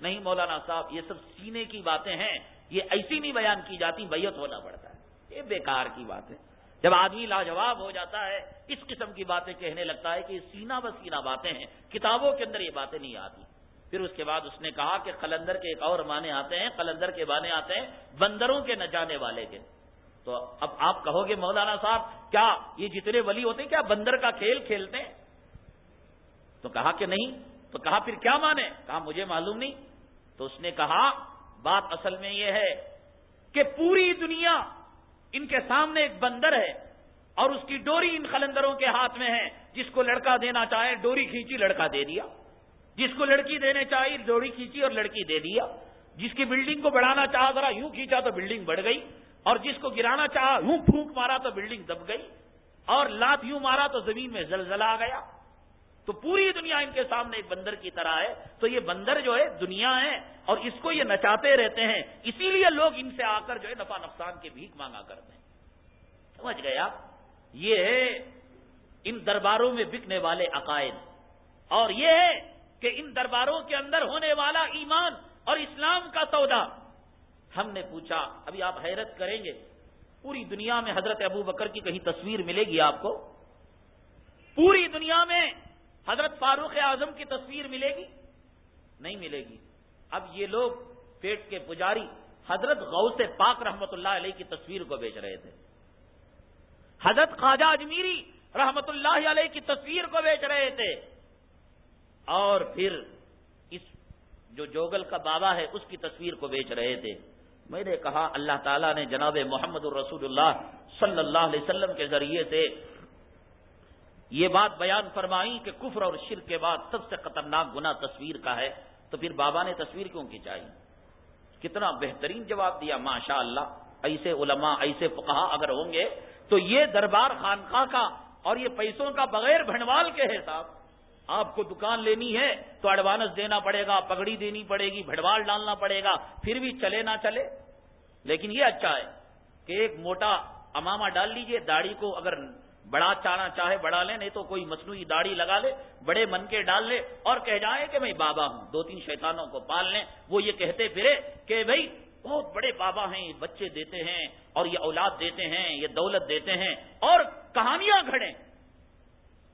نہیں مولانا صاحب، یہ سب سینے کی باتیں ہیں، یہ ایسی نہیں بیان کی جاتی، بیعت ہونا پڑتا ہے۔ یہ بیکار کی بات ہے۔ جب آدمی لاجواب ہو جاتا ہے، اس قسم کی باتیں کہنے لگتا ہے کہ یہ سینا بسینا باتیں ہیں۔ کتابوں کے اندر یہ باتیں نہیں آتی۔ پھر اس کے بعد اس نے کہا کہ قلندر کے ایک اور معنی آتے ہیں، قلندر کے بانے آتے ہیں بندروں کے نہ جانے والے کے۔ تو اب آپ کہو گے مولانا صاحب، کیا یہ جتنے ولی ہوتے ہیں، کیا بندر کا کھیل کھیلتے ہیں؟ تو کہا کہ نہیں۔ تو کہا پھر کیا مانے کہا مجھے معلوم نہیں۔ تو اس نے کہا، بات اصل میں یہ ہے کہ پوری دنیا ان کے سامنے ایک بندر ہے اور اس کی ڈوری ان خلندروں کے ہاتھ میں ہے۔ جس کو لڑکا دینا چاہے، ڈوری کھینچی لڑکا دے دیا۔ جس کو لڑکی دینے چاہیے ڈوری کھینچی اور لڑکی دے دیا۔ جس کی بلڈنگ کو بڑھانا چاہا، ذرا یوں کھینچا تو بلڈنگ بڑھ گئی۔ اور جس کو گرانا چاہا، یوں پھونک مارا تو بلڈنگ دب گئی۔ اور لات یوں مارا تو زمین میں زلزلہ آ گیا۔ تو پوری دنیا ان کے سامنے ایک بندر کی طرح ہے۔ تو یہ بندر جو ہے، دنیا ہے۔ اور اس کو یہ نچاتے رہتے ہیں۔ اسی لیے لوگ ان سے آ کر جو ہے نفا نقصان کے بھیک مانگا کرتے ہیں۔ سمجھ گیا یہ ہے ان درباروں میں بکنے والے عقائد۔ اور یہ ہے کہ ان درباروں کے اندر ہونے والا ایمان اور اسلام کا سودا۔ ہم نے پوچھا، ابھی آپ حیرت کریں گے، پوری دنیا میں حضرت ابو بکر کی کہیں تصویر ملے گی آپ کو؟ پوری دنیا میں حضرت فاروق اعظم کی تصویر ملے گی؟ نہیں ملے گی۔ اب یہ لوگ پیٹ کے پجاری حضرت غوث پاک رحمت اللہ علیہ کی تصویر کو بیچ رہے تھے۔ حضرت خواجہ اجمیری رحمت اللہ علیہ کی تصویر کو بیچ رہے تھے۔ اور پھر اس جو جوگل کا بابا ہے اس کی تصویر کو بیچ رہے تھے۔ میں نے کہا، اللہ تعالیٰ نے جناب محمد الرسول اللہ صلی اللہ علیہ وسلم کے ذریعے سے یہ بات بیان فرمائی کہ کفر اور شرک کے بعد سب سے خطرناک گنا تصویر کا ہے۔ تو پھر بابا نے تصویر کیوں کھینچائی کتنا بہترین جواب دیا ماشاء اللہ ایسے علماء، ایسے فقہا اگر ہوں گے تو یہ دربار خانقاہ کا اور یہ پیسوں کا بغیر بھنڈوال کے ہے صاحب۔ آپ کو دکان لینی ہے تو ایڈوانس دینا پڑے گا، پگڑی دینی پڑے گی، بھڑوال ڈالنا پڑے گا، پھر بھی چلے نہ چلے۔ لیکن یہ اچھا ہے کہ ایک موٹا اماما ڈال لیجیے، داڑھی کو اگر بڑا چانا چاہے بڑا لے نہیں تو کوئی مصنوعی داڑھی لگا لے، بڑے من کے ڈال لے اور کہہ جائے کہ میں بابا ہوں۔ دو تین شیطانوں کو پال لیں۔ وہ یہ کہتے پھرے کہ بھائی بہت بڑے بابا ہیں بچے دیتے ہیں اور یہ اولاد دیتے ہیں، یہ دولت دیتے ہیں اور کہانیاں گھڑیں۔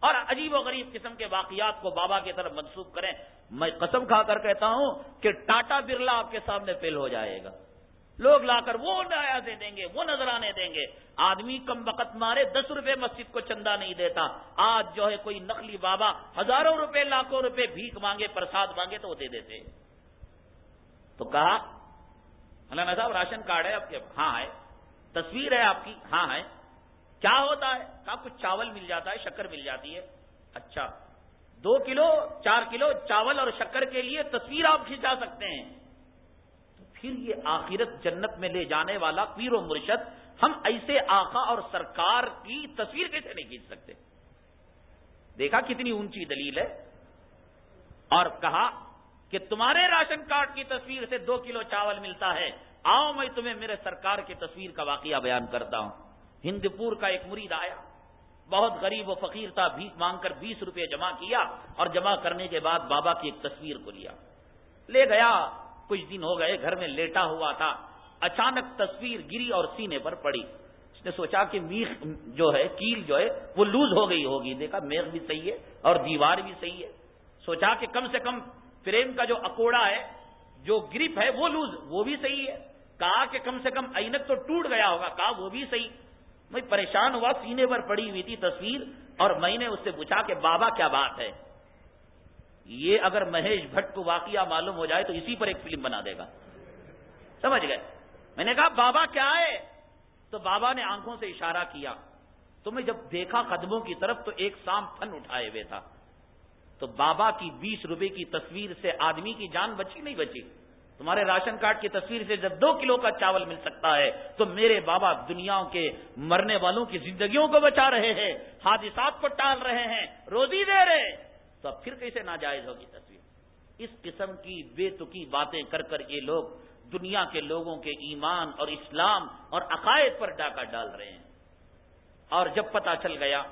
اور عجیب و غریب قسم کے واقعات کو بابا کی طرف منسوخ کریں، میں قسم کھا کر کہتا ہوں کہ ٹاٹا برلا آپ کے سامنے فیل ہو جائے گا۔ لوگ لا کر وہ دے دیں گے، وہ نظرانے دیں گے۔ آدمی کم وقت مارے، دس روپے مسجد کو چندہ نہیں دیتا۔ آج جو ہے کوئی نقلی بابا ہزاروں روپے، لاکھوں روپے بھیک مانگے، پرساد مانگے تو وہ دے دیتے۔ تو کہا، مولانا صاحب، راشن کارڈ ہے آپ کے ہاں ہے۔ تصویر ہے آپ کی ہاں ہے۔ کیا ہوتا ہے؟ کہا، کچھ چاول مل جاتا ہے، شکر مل جاتی ہے۔ اچھا دو کلو، چار کلو چاول اور شکر کے لیے تصویر آپ کھینچا سکتے ہیں۔ تو پھر یہ آخرت جنت میں لے جانے والا پیر و مرشد ہم ایسے آقا اور سرکار کی تصویر کیسے نہیں کھینچ سکتے؟ دیکھا کتنی اونچی دلیل ہے۔ اور کہا کہ تمہارے راشن کارڈ کی تصویر سے دو کلو چاول ملتا ہے۔ آؤ، میں تمہیں میرے سرکار کی تصویر کا واقعہ بیان کرتا ہوں۔ ہند پور کا ایک مرید آیا، بہت غریب و فقیر تھا بھیک مانگ کر بیس روپے جمع کیا اور جمع کرنے کے بعد بابا کی ایک تصویر کو لیا۔ لے گیا، کچھ دن ہو گئے، گھر میں لیٹا ہوا تھا۔ اچانک تصویر گری اور سینے پر پڑی۔ اس نے سوچا کہ میخ جو ہے، کیل جو ہے، وہ لوز ہو گئی ہوگی۔ دیکھا، میخ بھی صحیح ہے اور دیوار بھی صحیح ہے۔ سوچا کہ کم سے کم فریم کا جو اکوڑا ہے، جو گرپ ہے، وہ لوز، وہ بھی صحیح ہے۔ کہا کہ کم سے کم اینک تو ٹوٹ گیا ہوگا، کہا وہ بھی صحیح۔ میں پریشان ہوا، سینے پر پڑی ہوئی تھی تصویر اور میں نے اس سے پوچھا کہ بابا کیا بات ہے؟ یہ اگر مہیش بھٹ کو واقعہ معلوم ہو جائے تو اسی پر ایک فلم بنا دے گا۔ سمجھ گئے؟ میں نے کہا، بابا کیا ہے؟ تو بابا نے آنکھوں سے اشارہ کیا۔ تو میں جب دیکھا قدموں کی طرف تو ایک سام پھن اٹھائے ہوئے تھا۔ تو بابا کی بیس روپے کی تصویر سے آدمی کی جان بچی نہیں بچی؟ تمہارے راشن کارڈ کی تصویر سے جب دو کلو کا چاول مل سکتا ہے، تو میرے بابا دنیا کے مرنے والوں کی زندگیوں کو بچا رہے ہیں، حادثات کو ٹال رہے ہیں، روزی دے رہے تو اب پھر کیسے ناجائز ہوگی تصویر؟ اس قسم کی بے تکی باتیں کر کر یہ لوگ دنیا کے لوگوں کے ایمان اور اسلام اور عقائد پر ڈاکہ ڈال رہے ہیں۔ اور جب پتا چل گیا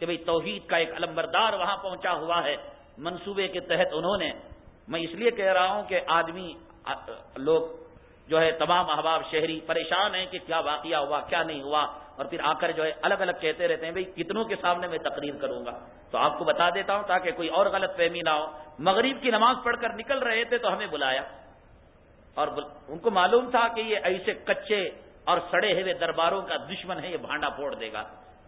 کہ بھئی توحید کا ایک علمبردار وہاں پہنچا ہوا ہے، منصوبے کے تحت انہوں نے میں اس لیے کہہ رہا ہوں کہ آدمی لوگ جو ہے تمام احباب شہری پریشان ہیں کہ کیا واقعہ ہوا، کیا نہیں ہوا، اور پھر آ کر جو ہے الگ الگ کہتے رہتے ہیں بھائی کتنوں کے سامنے میں تقریر کروں گا۔ تو آپ کو بتا دیتا ہوں تاکہ کوئی اور غلط فہمی نہ ہو۔ مغرب کی نماز پڑھ کر نکل رہے تھے تو ہمیں بلایا۔ اور ان کو معلوم تھا کہ یہ ایسے کچے اور سڑے ہوئے درباروں کا دشمن ہے، یہ بھانڈا پھوڑ دے گا۔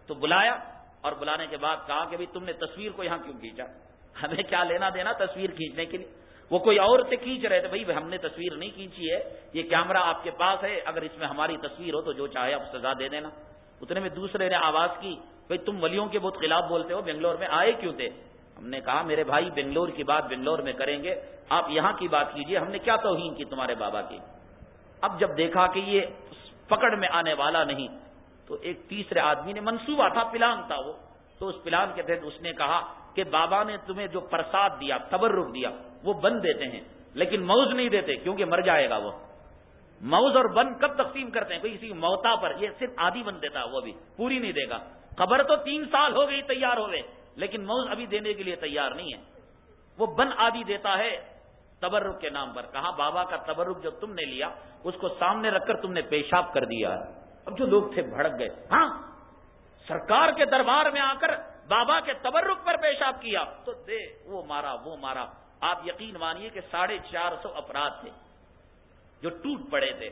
تو بلایا اور بلانے کے بعد کہا کہ تم نے تصویر کو یہاں کیوں کھینچا؟ ہمیں کیا لینا دینا تصویر کھینچنے کے لیے؟ وہ کوئی اور سے کھینچ رہے تھے بھائی ہم نے تصویر نہیں کھینچی ہے، یہ کیمرہ آپ کے پاس ہے، اگر اس میں ہماری تصویر ہو تو جو چاہے آپ سزا دے دینا۔ اتنے میں دوسرے نے آواز کی، بھائی تم ولیوں کے بہت خلاف بولتے ہو، بنگلور میں آئے کیوں تھے؟ ہم نے کہا، میرے بھائی بنگلور کی بات بنگلور میں کریں گے، آپ یہاں کی بات کیجیے، ہم نے کیا توہین کی تمہارے بابا کی؟ اب جب دیکھا کہ یہ پکڑ میں آنے والا نہیں، تو ایک تیسرے آدمی نے منصوبہ تھا، پلان تھا وہ۔ تو اس پلان کے تحت اس نے کہا کہ بابا نے تمہیں جو پرساد دیا، تبرک دیا وہ بند دیتے ہیں لیکن موز نہیں دیتے کیونکہ مر جائے گا وہ۔ موز اور بند کب تقسیم کرتے ہیں؟ کوئی کسی موتا پر، یہ صرف آدھی بند دیتا ہے وہ بھی، پوری نہیں دے گا۔ خبر تو تین سال ہو گئی تیار ہو گئے لیکن موز ابھی دینے کے لیے تیار نہیں ہے۔ وہ بن آدھی دیتا ہے تبرک کے نام پر۔ کہا، بابا کا تبرک جو تم نے لیا، اس کو سامنے رکھ کر تم نے پیشاب کر دیا۔ اب جو لوگ تھے، بھڑک گئے۔ ہاں سرکار کے دربار میں آ کر بابا کے تبرک پر پیشاب کیا۔ تو دے، وہ مارا وہ مارا۔ آپ یقین مانیے کہ ساڑھے چار سو اپرادھ تھے جو ٹوٹ پڑے تھے۔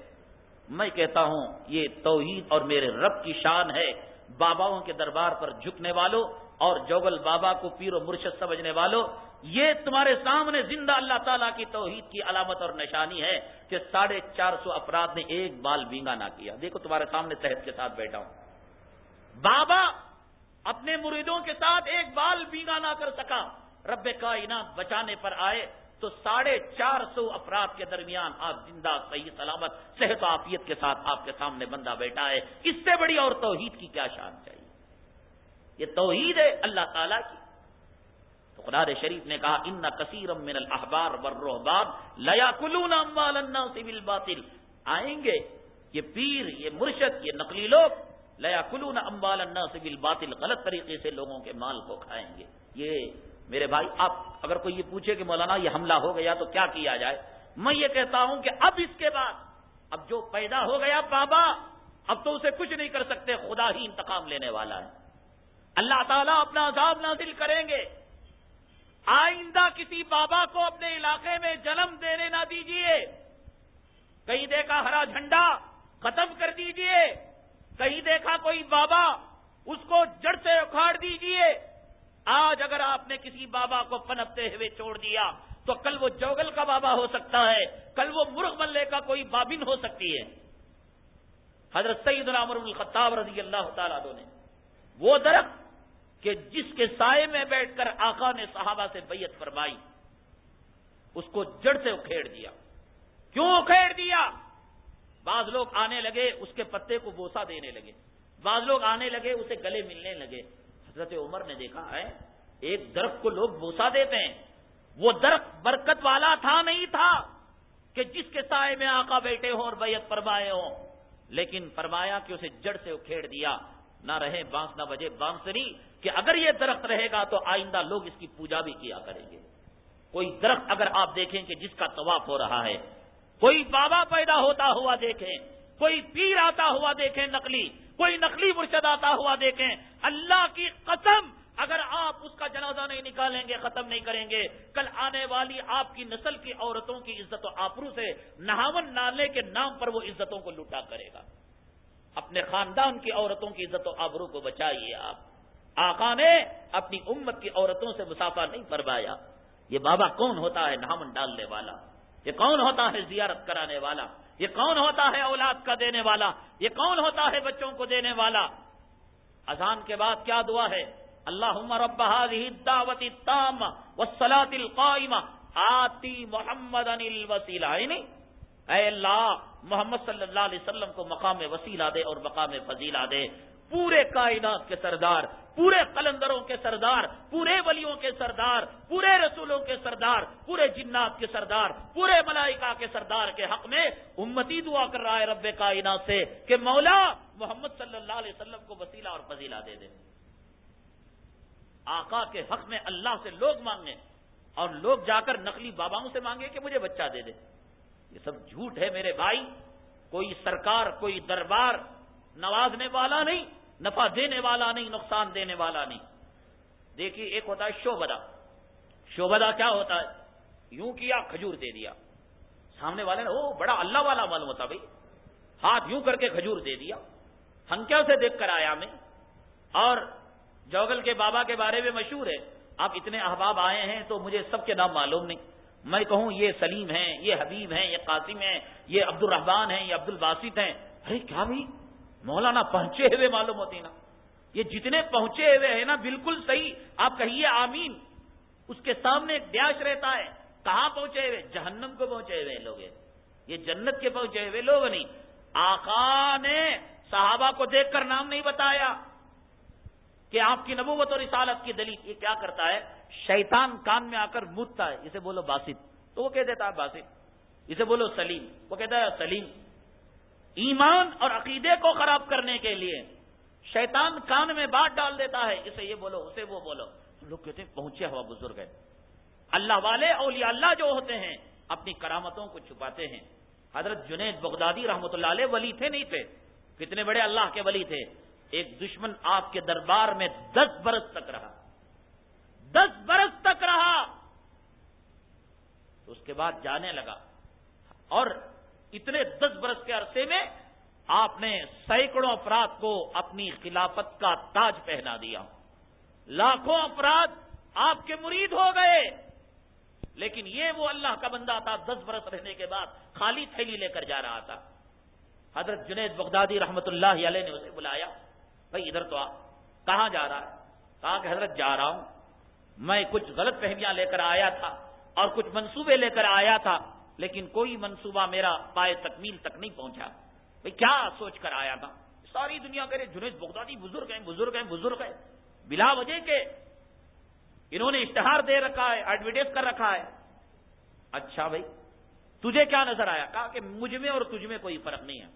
میں کہتا ہوں، یہ توحید اور میرے رب کی شان ہے۔ باباؤں کے دربار پر جھکنے والوں اور جوگل بابا کو پیر و مرشد سمجھنے والوں یہ تمہارے سامنے زندہ اللہ تعالیٰ کی توحید کی علامت اور نشانی ہے کہ ساڑھے چار سو افراد نے ایک بال بینگا نہ کیا۔ دیکھو تمہارے سامنے تحت کے ساتھ بیٹھا ہوں۔ بابا اپنے مریدوں کے ساتھ ایک بال بینگا نہ کر سکا۔ رب کائنات بچانے پر آئے تو ساڑھے چار سو افراد کے درمیان آپ زندہ صحیح سلامت، صحت و عافیت کے ساتھ آپ کے سامنے بندہ بیٹھا ہے۔ اس سے بڑی اور توحید کی کیا شان چاہیے؟ یہ توحید ہے اللہ تعالی کی۔ تو قرآن شریف نے کہا، ان کثیر من الحبار ورحباب لیا کلون سبل باطل آئیں گے، یہ پیر، یہ مرشد، یہ نقلی لوگ لیا کلون امبال سبل باطل غلط طریقے سے لوگوں کے مال کو کھائیں گے۔ یہ میرے بھائی، آپ اگر کوئی یہ پوچھے کہ مولانا یہ حملہ ہو گیا تو کیا کیا جائے؟ میں یہ کہتا ہوں کہ اب اس کے بعد، اب جو پیدا ہو گیا بابا، اب تو اسے کچھ نہیں کر سکتے، خدا ہی انتقام لینے والا ہے۔ اللہ تعالیٰ اپنا عذاب نازل کریں گے۔ آئندہ کسی بابا کو اپنے علاقے میں جنم دینے نہ دیجیے کہیں دیکھا ہرا جھنڈا ختم کر دیجیے کہیں دیکھا کوئی بابا اس کو جڑ سے اکھاڑ دیجیے آج اگر آپ نے کسی بابا کو پنپتے ہوئے چھوڑ دیا، تو کل وہ جوگل کا بابا ہو سکتا ہے، کل وہ مرغ ملے کا کوئی بابن ہو سکتی ہے۔ حضرت سعید عمر الخطاب رضی اللہ تعالیٰ نے وہ درخت کہ جس کے سائے میں بیٹھ کر آقا نے صحابہ سے بیعت فرمائی، اس کو جڑ سے اکھیڑ دیا۔ کیوں اکھیڑ دیا؟ بعض لوگ آنے لگے، اس کے پتے کو بوسا دینے لگے۔ بعض لوگ آنے لگے، اسے گلے ملنے لگے۔ حضرت عمر نے دیکھا ہے، ایک درخت کو لوگ بوسا دیتے ہیں۔ وہ درخت برکت والا تھا نہیں تھا کہ جس کے سائے میں آقا بیٹھے ہوں اور بیعت فرمائے ہوں۔ لیکن فرمایا کہ اسے جڑ سے اکھیڑ دیا۔ نہ رہے بانس، نہ بجے بانسری کہ اگر یہ درخت رہے گا تو آئندہ لوگ اس کی پوجا بھی کیا کریں گے۔ کوئی درخت اگر آپ دیکھیں کہ جس کا طواف ہو رہا ہے، کوئی بابا پیدا ہوتا ہوا دیکھیں، کوئی پیر آتا ہوا دیکھیں نقلی کوئی نقلی مرشد آتا ہوا دیکھیں، اللہ کی قسم، اگر آپ اس کا جنازہ نہیں نکالیں گے، ختم نہیں کریں گے، کل آنے والی آپ کی نسل کی عورتوں کی عزت و آپرو سے نہاون نالے کے نام پر وہ عزتوں کو لوٹا کرے گا۔ اپنے خاندان کی عورتوں کی عزت و آبرو کو بچائیے آپ۔ آقا نے اپنی امت کی عورتوں سے مسافہ نہیں فرمایا۔ یہ بابا کون ہوتا ہے نہامن ڈالنے والا؟ یہ کون ہوتا ہے زیارت کرانے والا؟ یہ کون ہوتا ہے اولاد کا دینے والا؟ یہ کون ہوتا ہے بچوں کو دینے والا؟ اذان کے بعد کیا دعا ہے؟ اللہ رب دعوت التامه والصلاه القائمه آتی محمد انل وسیلہ یعنی اے اللہ، محمد صلی اللہ علیہ وسلم کو مقام وسیلہ دے اور مقام فضیلہ دے۔ پورے کائنات کے سردار، پورے قلندروں کے سردار، پورے ولیوں کے سردار، پورے رسولوں کے سردار، پورے جنات کے سردار، پورے ملائکہ کے سردار کے حق میں امتی دعا کر رہا ہے رب کائنات سے کہ مولا محمد صلی اللہ علیہ وسلم کو وسیلہ اور فضیلہ دے دے۔ آقا کے حق میں اللہ سے لوگ مانگے اور لوگ جا کر نقلی باباؤں سے مانگے کہ مجھے بچہ دے دے۔ یہ سب جھوٹ ہے میرے بھائی، کوئی سرکار، کوئی دربار نوازنے والا نہیں نفع دینے والا نہیں، نقصان دینے والا نہیں۔ دیکھیے، ایک ہوتا ہے شوبدا شوبدا کیا ہوتا ہے؟ یوں کیا، کھجور دے دیا۔ سامنے والے نے او بڑا اللہ والا معلوم ہوتا بھائی۔ ہاتھ یوں کر کے کھجور دے دیا۔ ہنکیا سے دیکھ کر آیا میں۔ اور جوگل کے بابا کے بارے میں مشہور ہے۔ آپ اتنے احباب آئے ہیں تو مجھے سب کے نام معلوم نہیں۔ میں کہوں، یہ سلیم ہیں، یہ حبیب ہیں، یہ قاسم ہیں، یہ عبد الرحمان ہیں، یہ عبد الباسط ہیں۔ ارے، کیا بھائی؟ مولانا پہنچے ہوئے معلوم ہوتی نا۔ یہ جتنے پہنچے ہوئے ہیں نا، بالکل صحیح۔ آپ کہیے آمین۔ اس کے سامنے ایک بیاش رہتا ہے۔ کہاں پہنچے ہوئے؟ جہنم کو پہنچے ہوئے لوگ۔ یہ جنت کے پہنچے ہوئے لوگ نہیں۔ آقا نے صحابہ کو دیکھ کر نام نہیں بتایا کہ آپ کی نبوت اور رسالت کی دلیل۔ یہ کیا کرتا ہے؟ شیطان کان میں آ کر مدتا ہے۔ اسے بولو باسط۔ تو وہ کہہ دیتا ہے باسط۔ اسے بولو سلیم۔ وہ کہتا ہے سلیم۔ ایمان اور عقیدے کو خراب کرنے کے لیے شیطان کان میں بات ڈال دیتا ہے، اسے یہ بولو، اسے وہ بولو۔ لوگ کہتے ہیں، پہنچے ہوا بزرگ ہے۔ اللہ والے، اولیاء اللہ جو ہوتے ہیں، اپنی کرامتوں کو چھپاتے ہیں۔ حضرت جنید بغدادی رحمت اللہ علیہ ولی تھے نہیں تھے؟ کتنے بڑے اللہ کے ولی تھے۔ ایک دشمن آپ کے دربار میں دس برس تک رہا۔ دس برس تک رہا۔ تو اس کے بعد جانے لگا۔ اور اتنے دس برس کے عرصے میں آپ نے سینکڑوں افراد کو اپنی خلافت کا تاج پہنا دیا۔ لاکھوں افراد آپ کے مرید ہو گئے۔ لیکن یہ وہ اللہ کا بندہ تھا دس برس رہنے کے بعد خالی تھیلی لے کر جا رہا تھا۔ حضرت جنید بغدادی رحمت اللہ علیہ نے اسے بلایا، بھائی ادھر تو آ، کہاں جا رہا ہے؟ کہا کہ حضرت جا رہا ہوں۔ میں کچھ غلط فہمیاں لے کر آیا تھا اور کچھ منصوبے لے کر آیا تھا۔ لیکن کوئی منصوبہ میرا پائے تکمیل تک نہیں پہنچا۔ بھائی کیا سوچ کر آیا تھا؟ ساری دنیا کرے جنید بغدادی بزرگ ہیں بزرگ ہیں بزرگ ہیں۔ بلا وجہ کے انہوں نے اشتہار دے رکھا ہے ایڈورٹائز کر رکھا ہے۔ اچھا بھائی تجھے کیا نظر آیا؟ کہا کہ مجھ میں اور تجھ میں کوئی فرق نہیں ہے۔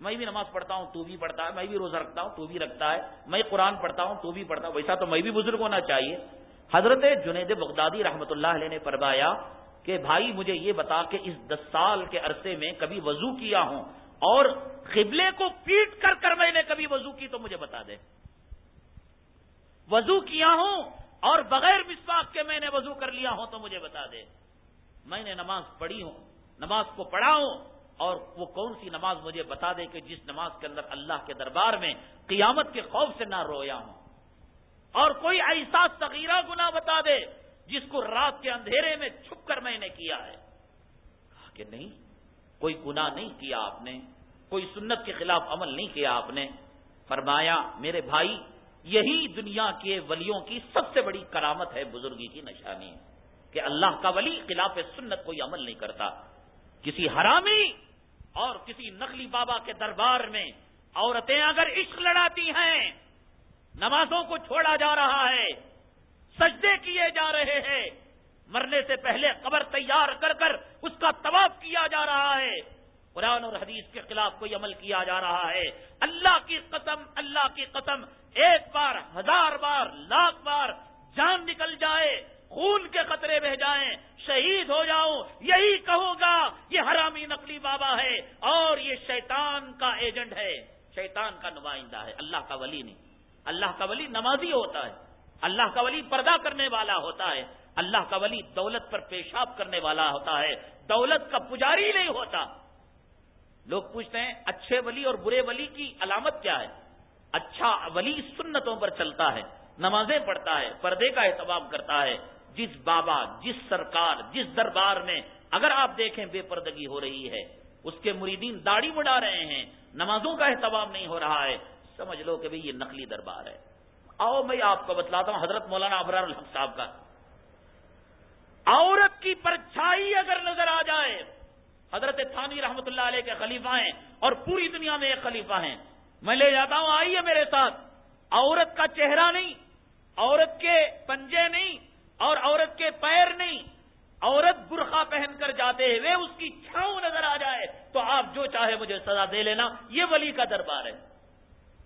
میں بھی نماز پڑھتا ہوں، تو بھی پڑھتا ہے، میں بھی روزہ رکھتا ہوں، تو بھی رکھتا ہے۔ میں قرآن پڑھتا ہوں، تو بھی پڑھتا ہوں۔ ویسا تو میں بھی بزرگ ہونا چاہیے۔ حضرت جنید بغدادی رحمت اللہ علیہ نے فرمایا کہ بھائی مجھے یہ بتا کہ اس دس سال کے عرصے میں کبھی وضو کیا ہوں اور قبلے کو پیٹ کر کر میں نے کبھی وضو کی تو مجھے بتا دے۔ وضو کیا ہوں اور بغیر مسواک کے میں نے وضو کر لیا ہوں تو مجھے بتا دے۔ میں نے نماز پڑھی ہوں، نماز کو پڑھا ہوں اور وہ کون سی نماز مجھے بتا دے کہ جس نماز کے اندر اللہ کے دربار میں قیامت کے خوف سے نہ رویا ہوں۔ اور کوئی ایسا تغیرہ گنا بتا دے جس کو رات کے اندھیرے میں چھپ کر میں نے کیا ہے کہا کہ نہیں، کوئی گنا نہیں کیا آپ نے، کوئی سنت کے خلاف عمل نہیں کیا آپ نے۔ فرمایا، میرے بھائی، یہی دنیا کے ولیوں کی سب سے بڑی کرامت ہے، بزرگی کی نشانی کہ اللہ کا ولی خلاف سنت کوئی عمل نہیں کرتا۔ کسی حرامی اور کسی نقلی بابا کے دربار میں عورتیں اگر عشق لڑاتی ہیں، نمازوں کو چھوڑا جا رہا ہے سجدے کیے جا رہے ہیں۔ مرنے سے پہلے قبر تیار کر کر اس کا طواف کیا جا رہا ہے۔ قرآن اور حدیث کے خلاف کوئی عمل کیا جا رہا ہے۔ اللہ کی قسم، اللہ کی قسم، ایک بار، ہزار بار، لاکھ بار جان نکل جائے، خون کے خطرے بہ جائیں، شہید ہو جاؤں، یہی کہوں گا، یہ حرامی نقلی بابا ہے اور یہ شیطان کا ایجنٹ ہے۔ شیطان کا نمائندہ ہے، اللہ کا ولی نہیں۔ اللہ کا ولی نمازی ہوتا ہے۔ اللہ کا ولی پردہ کرنے والا ہوتا ہے، اللہ کا ولی دولت پر پیشاب کرنے والا ہوتا ہے، دولت کا پجاری نہیں ہوتا۔ لوگ پوچھتے ہیں، اچھے ولی اور برے ولی کی علامت کیا ہے؟ اچھا ولی سنتوں پر چلتا ہے، نمازیں پڑھتا ہے، پردے کا اہتمام کرتا ہے۔ جس بابا، جس سرکار، جس دربار میں اگر آپ دیکھیں بے پردگی ہو رہی ہے، اس کے مریدین داڑھی بڑھا رہے ہیں، نمازوں کا اہتمام نہیں ہو رہا ہے۔ سمجھ لو کہ بھئی یہ نقلی دربار ہے۔ آؤ میں آپ کو بتلاتا ہوں، حضرت مولانا ابرار الحق صاحب کا۔ عورت کی پرچھائی اگر نظر آ جائے، حضرت تھانی رحمت اللہ علیہ کے خلیفہ ہیں اور پوری دنیا میں ایک خلیفہ ہیں۔ میں لے جاتا ہوں، آئیے میرے ساتھ۔ عورت کا چہرہ نہیں، عورت کے پنجے نہیں اور عورت کے پیر نہیں۔ عورت برخا پہن کر جاتے ہوئے اس کی چھاؤں نظر آ جائے، تو آپ جو چاہے مجھے سزا دے لینا، یہ ولی کا دربار ہے۔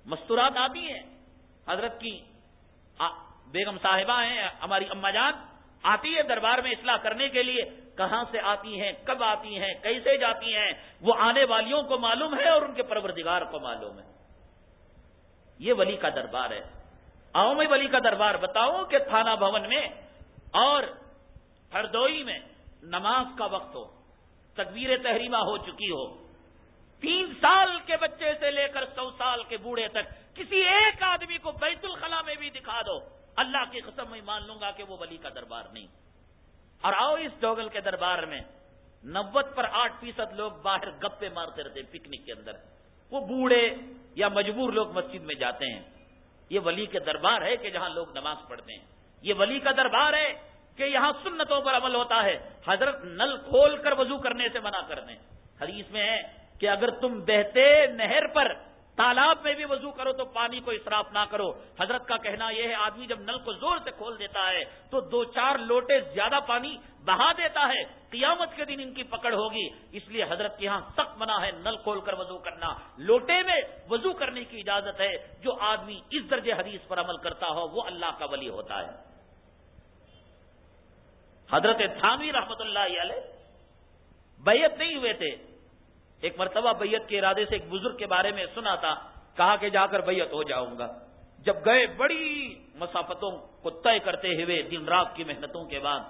مستورات آتی ہیں۔ حضرت کی بیگم صاحبہ ہیں، ہماری اما جان، آتی ہے دربار میں اصلاح کرنے کے لیے، کہاں سے آتی ہیں، کب آتی ہیں، کیسے جاتی ہیں، وہ آنے والیوں کو معلوم ہے اور ان کے پروردگار کو معلوم ہے۔ یہ ولی کا دربار ہے۔ آؤ میں ولی کا دربار بتاؤ کہ تھانہ بھون میں اور ہردوئی میں نماز کا وقت ہو تقویر تحریمہ ہو چکی ہو۔ تین سال کے بچے سے لے کر سو سال کے بوڑھے تک کسی ایک آدمی کو بیت الخلا میں بھی دکھا دو، اللہ کی قسم میں مان لوں گا کہ وہ ولی کا دربار نہیں۔ اور آؤ اس جوگل کے دربار میں نوت پر آٹھ فیصد لوگ باہر گپے مارتے رہتے پکنک کے اندر۔ وہ بوڑھے یا مجبور لوگ مسجد میں جاتے ہیں۔ یہ ولی کے دربار ہے کہ جہاں لوگ نماز پڑھتے ہیں۔ یہ ولی کا دربار ہے کہ یہاں سنتوں پر عمل ہوتا ہے۔ حضرت نل کھول کر وضو کرنے سے منع کر دیں۔ حدیث میں ہے کہ اگر تم بہتے نہر پر تالاب میں بھی وضو کرو تو پانی کو اصراف نہ کرو۔ حضرت کا کہنا یہ ہے، آدمی جب نل کو زور سے کھول دیتا ہے تو دو چار لوٹے زیادہ پانی بہا دیتا ہے۔ قیامت کے دن ان کی پکڑ ہوگی۔ اس لیے حضرت کے یہاں سخت منع ہے نل کھول کر وضو کرنا۔ لوٹے میں وضو کرنے کی اجازت ہے۔ جو آدمی اس درجے حدیث پر عمل کرتا ہو، وہ اللہ کا ولی ہوتا ہے۔ حضرت تھانوی رحمت اللہ علیہ بیت نہیں ہوئے تھے۔ ایک مرتبہ بیت کے ارادے سے ایک بزرگ کے بارے میں سنا تھا، کہا کہ جا کر بیت ہو جاؤں گا۔ جب گئے بڑی مسافتوں کو طے کرتے ہوئے دن رات کی محنتوں کے بعد،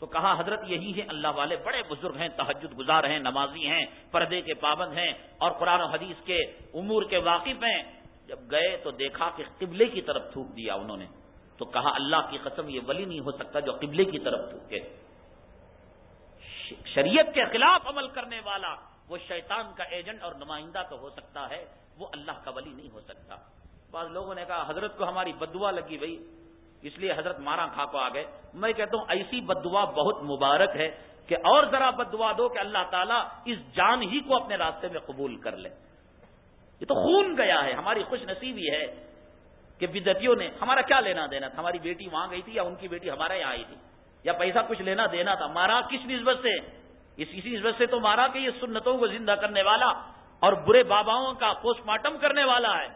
تو کہا، حضرت یہی ہے اللہ والے بڑے بزرگ ہیں تحجد گزار ہیں، نمازی ہیں، پردے کے پابند ہیں اور قرآن و حدیث کے امور کے واقف ہیں۔ جب گئے تو دیکھا کہ قبلے کی طرف تھوک دیا انہوں نے۔ تو کہا، اللہ کی قسم، یہ ولی نہیں ہو سکتا جو قبلے کی طرف تھوکے۔ شریعت کے خلاف عمل کرنے والا وہ شیطان کا ایجنٹ اور نمائندہ تو ہو سکتا ہے، وہ اللہ کا ولی نہیں ہو سکتا۔ بعض لوگوں نے کہا، حضرت کو ہماری بدوا لگی بھائی اس لیے حضرت مارا کھا کو آ گئے۔ میں کہتا ہوں، ایسی بدوا بہت مبارک ہے کہ اور ذرا بدوا دو کہ اللہ تعالیٰ اس جان ہی کو اپنے راستے میں قبول کر لے۔ یہ تو خون گیا ہے۔ ہماری خوش نصیبی ہے کہ بدتیوں نے ہمارا کیا لینا دینا تھا؟ ہماری بیٹی وہاں گئی تھی یا ان کی بیٹی ہمارے یہاں آئی تھی؟ یا پیسہ کچھ لینا دینا تھا؟ مارا کس نسبت سے اس اسی نسبت سے تو مارا کہ یہ سنتوں کو زندہ کرنے والا اور برے باباؤں کا پوسٹ مارٹم کرنے والا ہے۔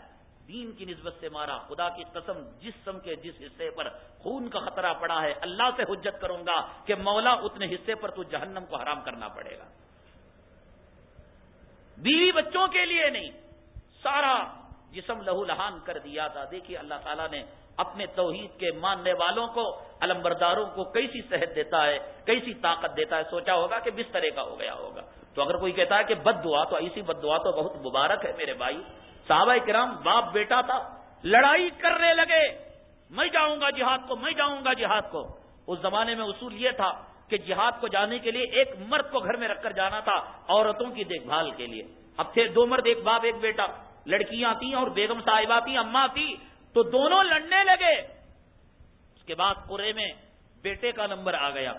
دین کی نسبت سے مارا۔ خدا کی قسم جس کے جس حصے پر خون کا خطرہ پڑا ہے، اللہ سے حجت کروں گا کہ مولا اتنے حصے پر تو جہنم کو حرام کرنا پڑے گا۔ بیوی بچوں کے لیے نہیں، سارا جسم لہو لہان کر دیا تھا۔ دیکھیے اللہ تعالیٰ نے اپنے توحید کے ماننے والوں کو علمبرداروں کو کیسی صحت دیتا ہے، کیسی طاقت دیتا ہے، سوچا ہوگا کہ بس طرح کا ہو گیا ہوگا۔ تو اگر کوئی کہتا ہے کہ بد دعا، تو ایسی بد دعا تو بہت مبارک ہے میرے بھائی۔ صحابہ کرام باپ بیٹا تھا، لڑائی کرنے لگے۔ میں جاؤں گا جہاد کو، میں جاؤں گا جہاد کو۔ اس زمانے میں اصول یہ تھا کہ جہاد کو جانے کے لیے ایک مرد کو گھر میں رکھ کر جانا تھا عورتوں کی دیکھ بھال کے لیے۔ اب تھے دو مرد، ایک باپ، ایک بیٹا۔ لڑکیاں تھیں اور بیگم صاحبہ تھیں اما تھی تو دونوں لڑنے لگے۔ اس کے بعد قرے میں بیٹے کا نمبر آ گیا۔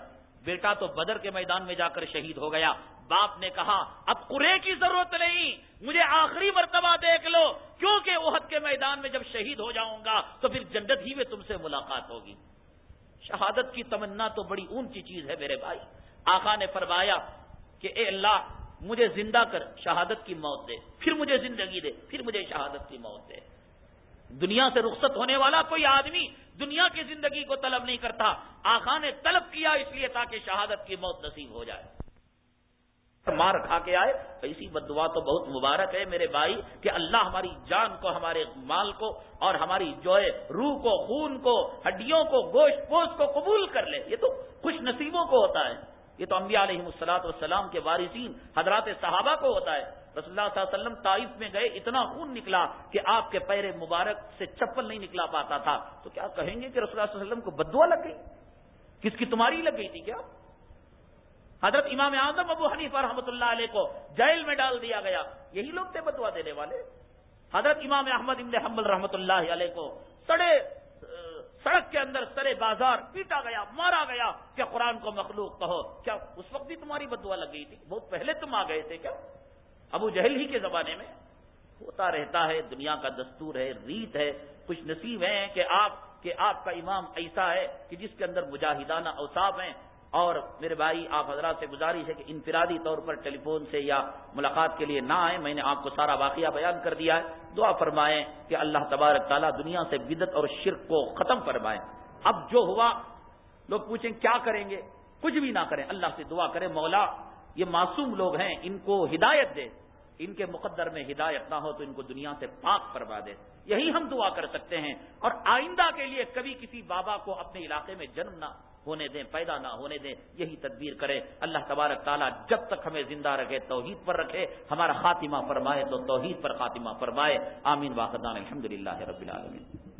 بیٹا تو بدر کے میدان میں جا کر شہید ہو گیا۔ باپ نے کہا، اب قرے کی ضرورت نہیں، مجھے آخری مرتبہ دیکھ لو، کیونکہ عہد کے میدان میں جب شہید ہو جاؤں گا، تو پھر جنت ہی میں تم سے ملاقات ہوگی۔ شہادت کی تمنا تو بڑی اونچی چیز ہے میرے بھائی۔ آقا نے فرمایا کہ، اے اللہ، مجھے زندہ کر، شہادت کی موت دے۔ پھر مجھے زندگی دے، پھر مجھے شہادت کی موت دے۔ دنیا سے رخصت ہونے والا کوئی آدمی دنیا کی زندگی کو طلب نہیں کرتا آخا نے طلب کیا اس لیے تاکہ شہادت کی موت نصیب ہو جائے۔ مار کھا کے آئے، ایسی بدعا تو بہت مبارک ہے میرے بھائی کہ اللہ ہماری جان کو، ہمارے مال کو اور ہماری جو ہے روح کو، خون کو، ہڈیوں کو، گوشت پوش کو قبول کر لے۔ یہ تو خوش نصیبوں کو ہوتا ہے۔ یہ تو انبیاء علیہ السلاط والسلام کے وارثین، حضرات صحابہ کو ہوتا ہے۔ رسول اللہ صلی اللہ علیہ وسلم طائف میں گئے، اتنا خون نکلا کہ آپ کے پیر مبارک سے چپل نہیں نکلا پاتا تھا۔ تو کیا کہیں گے کہ رسول اللہ صلی اللہ علیہ وسلم کو بدوا لگ گئی؟ کس کی تمہاری لگ گئی تھی کیا؟ حضرت امام اعظم ابو حنیف رحمۃ اللہ علیہ کو جیل میں ڈال دیا گیا۔ یہی لوگ تھے بدوا دینے والے۔ حضرت امام احمد ابن حمل رحمۃ اللہ علیہ کو سڑے، سڑک کے اندر سرے بازار پیٹا گیا، مارا گیا کیا قرآن کو مخلوق کہو۔ کیا اس وقت بھی تمہاری بدوا لگ گئی تھی؟ بہت پہلے تم آ گئے تھے کیا؟ ابو جہل ہی کے زمانے میں ہوتا رہتا ہے، دنیا کا دستور ہے، ریت ہے کچھ نصیب ہیں کہ آپ کہ آپ کا امام ایسا ہے کہ جس کے اندر مجاہدانہ اوساف ہیں۔ اور میرے بھائی، آپ حضرات سے گزارش ہے کہ انفرادی طور پر ٹیلی فون سے یا ملاقات کے لیے نہ آئے میں نے آپ کو سارا واقعہ بیان کر دیا ہے۔ دعا فرمائیں کہ اللہ تبارک تعالیٰ دنیا سے بدت اور شرک کو ختم فرمائیں اب جو ہوا، لوگ پوچھیں کیا کریں گے؟ کچھ بھی نہ کریں۔ اللہ سے دعا کریں۔ مولا یہ معصوم لوگ ہیں، ان کو ہدایت دے۔ ان کے مقدر میں ہدایت نہ ہو تو ان کو دنیا سے پاک کروا دے۔ یہی ہم دعا کر سکتے ہیں۔ اور آئندہ کے لیے کبھی کسی بابا کو اپنے علاقے میں جنم نہ ہونے دیں، پیدا نہ ہونے دیں، یہی تدبیر کرے۔ اللہ تبارک تعالیٰ جب تک ہمیں زندہ رکھے، توحید پر رکھے، ہمارا خاتمہ فرمائے تو توحید پر خاتمہ فرمائے۔ آمین واقع الحمد للہ رب العالمین۔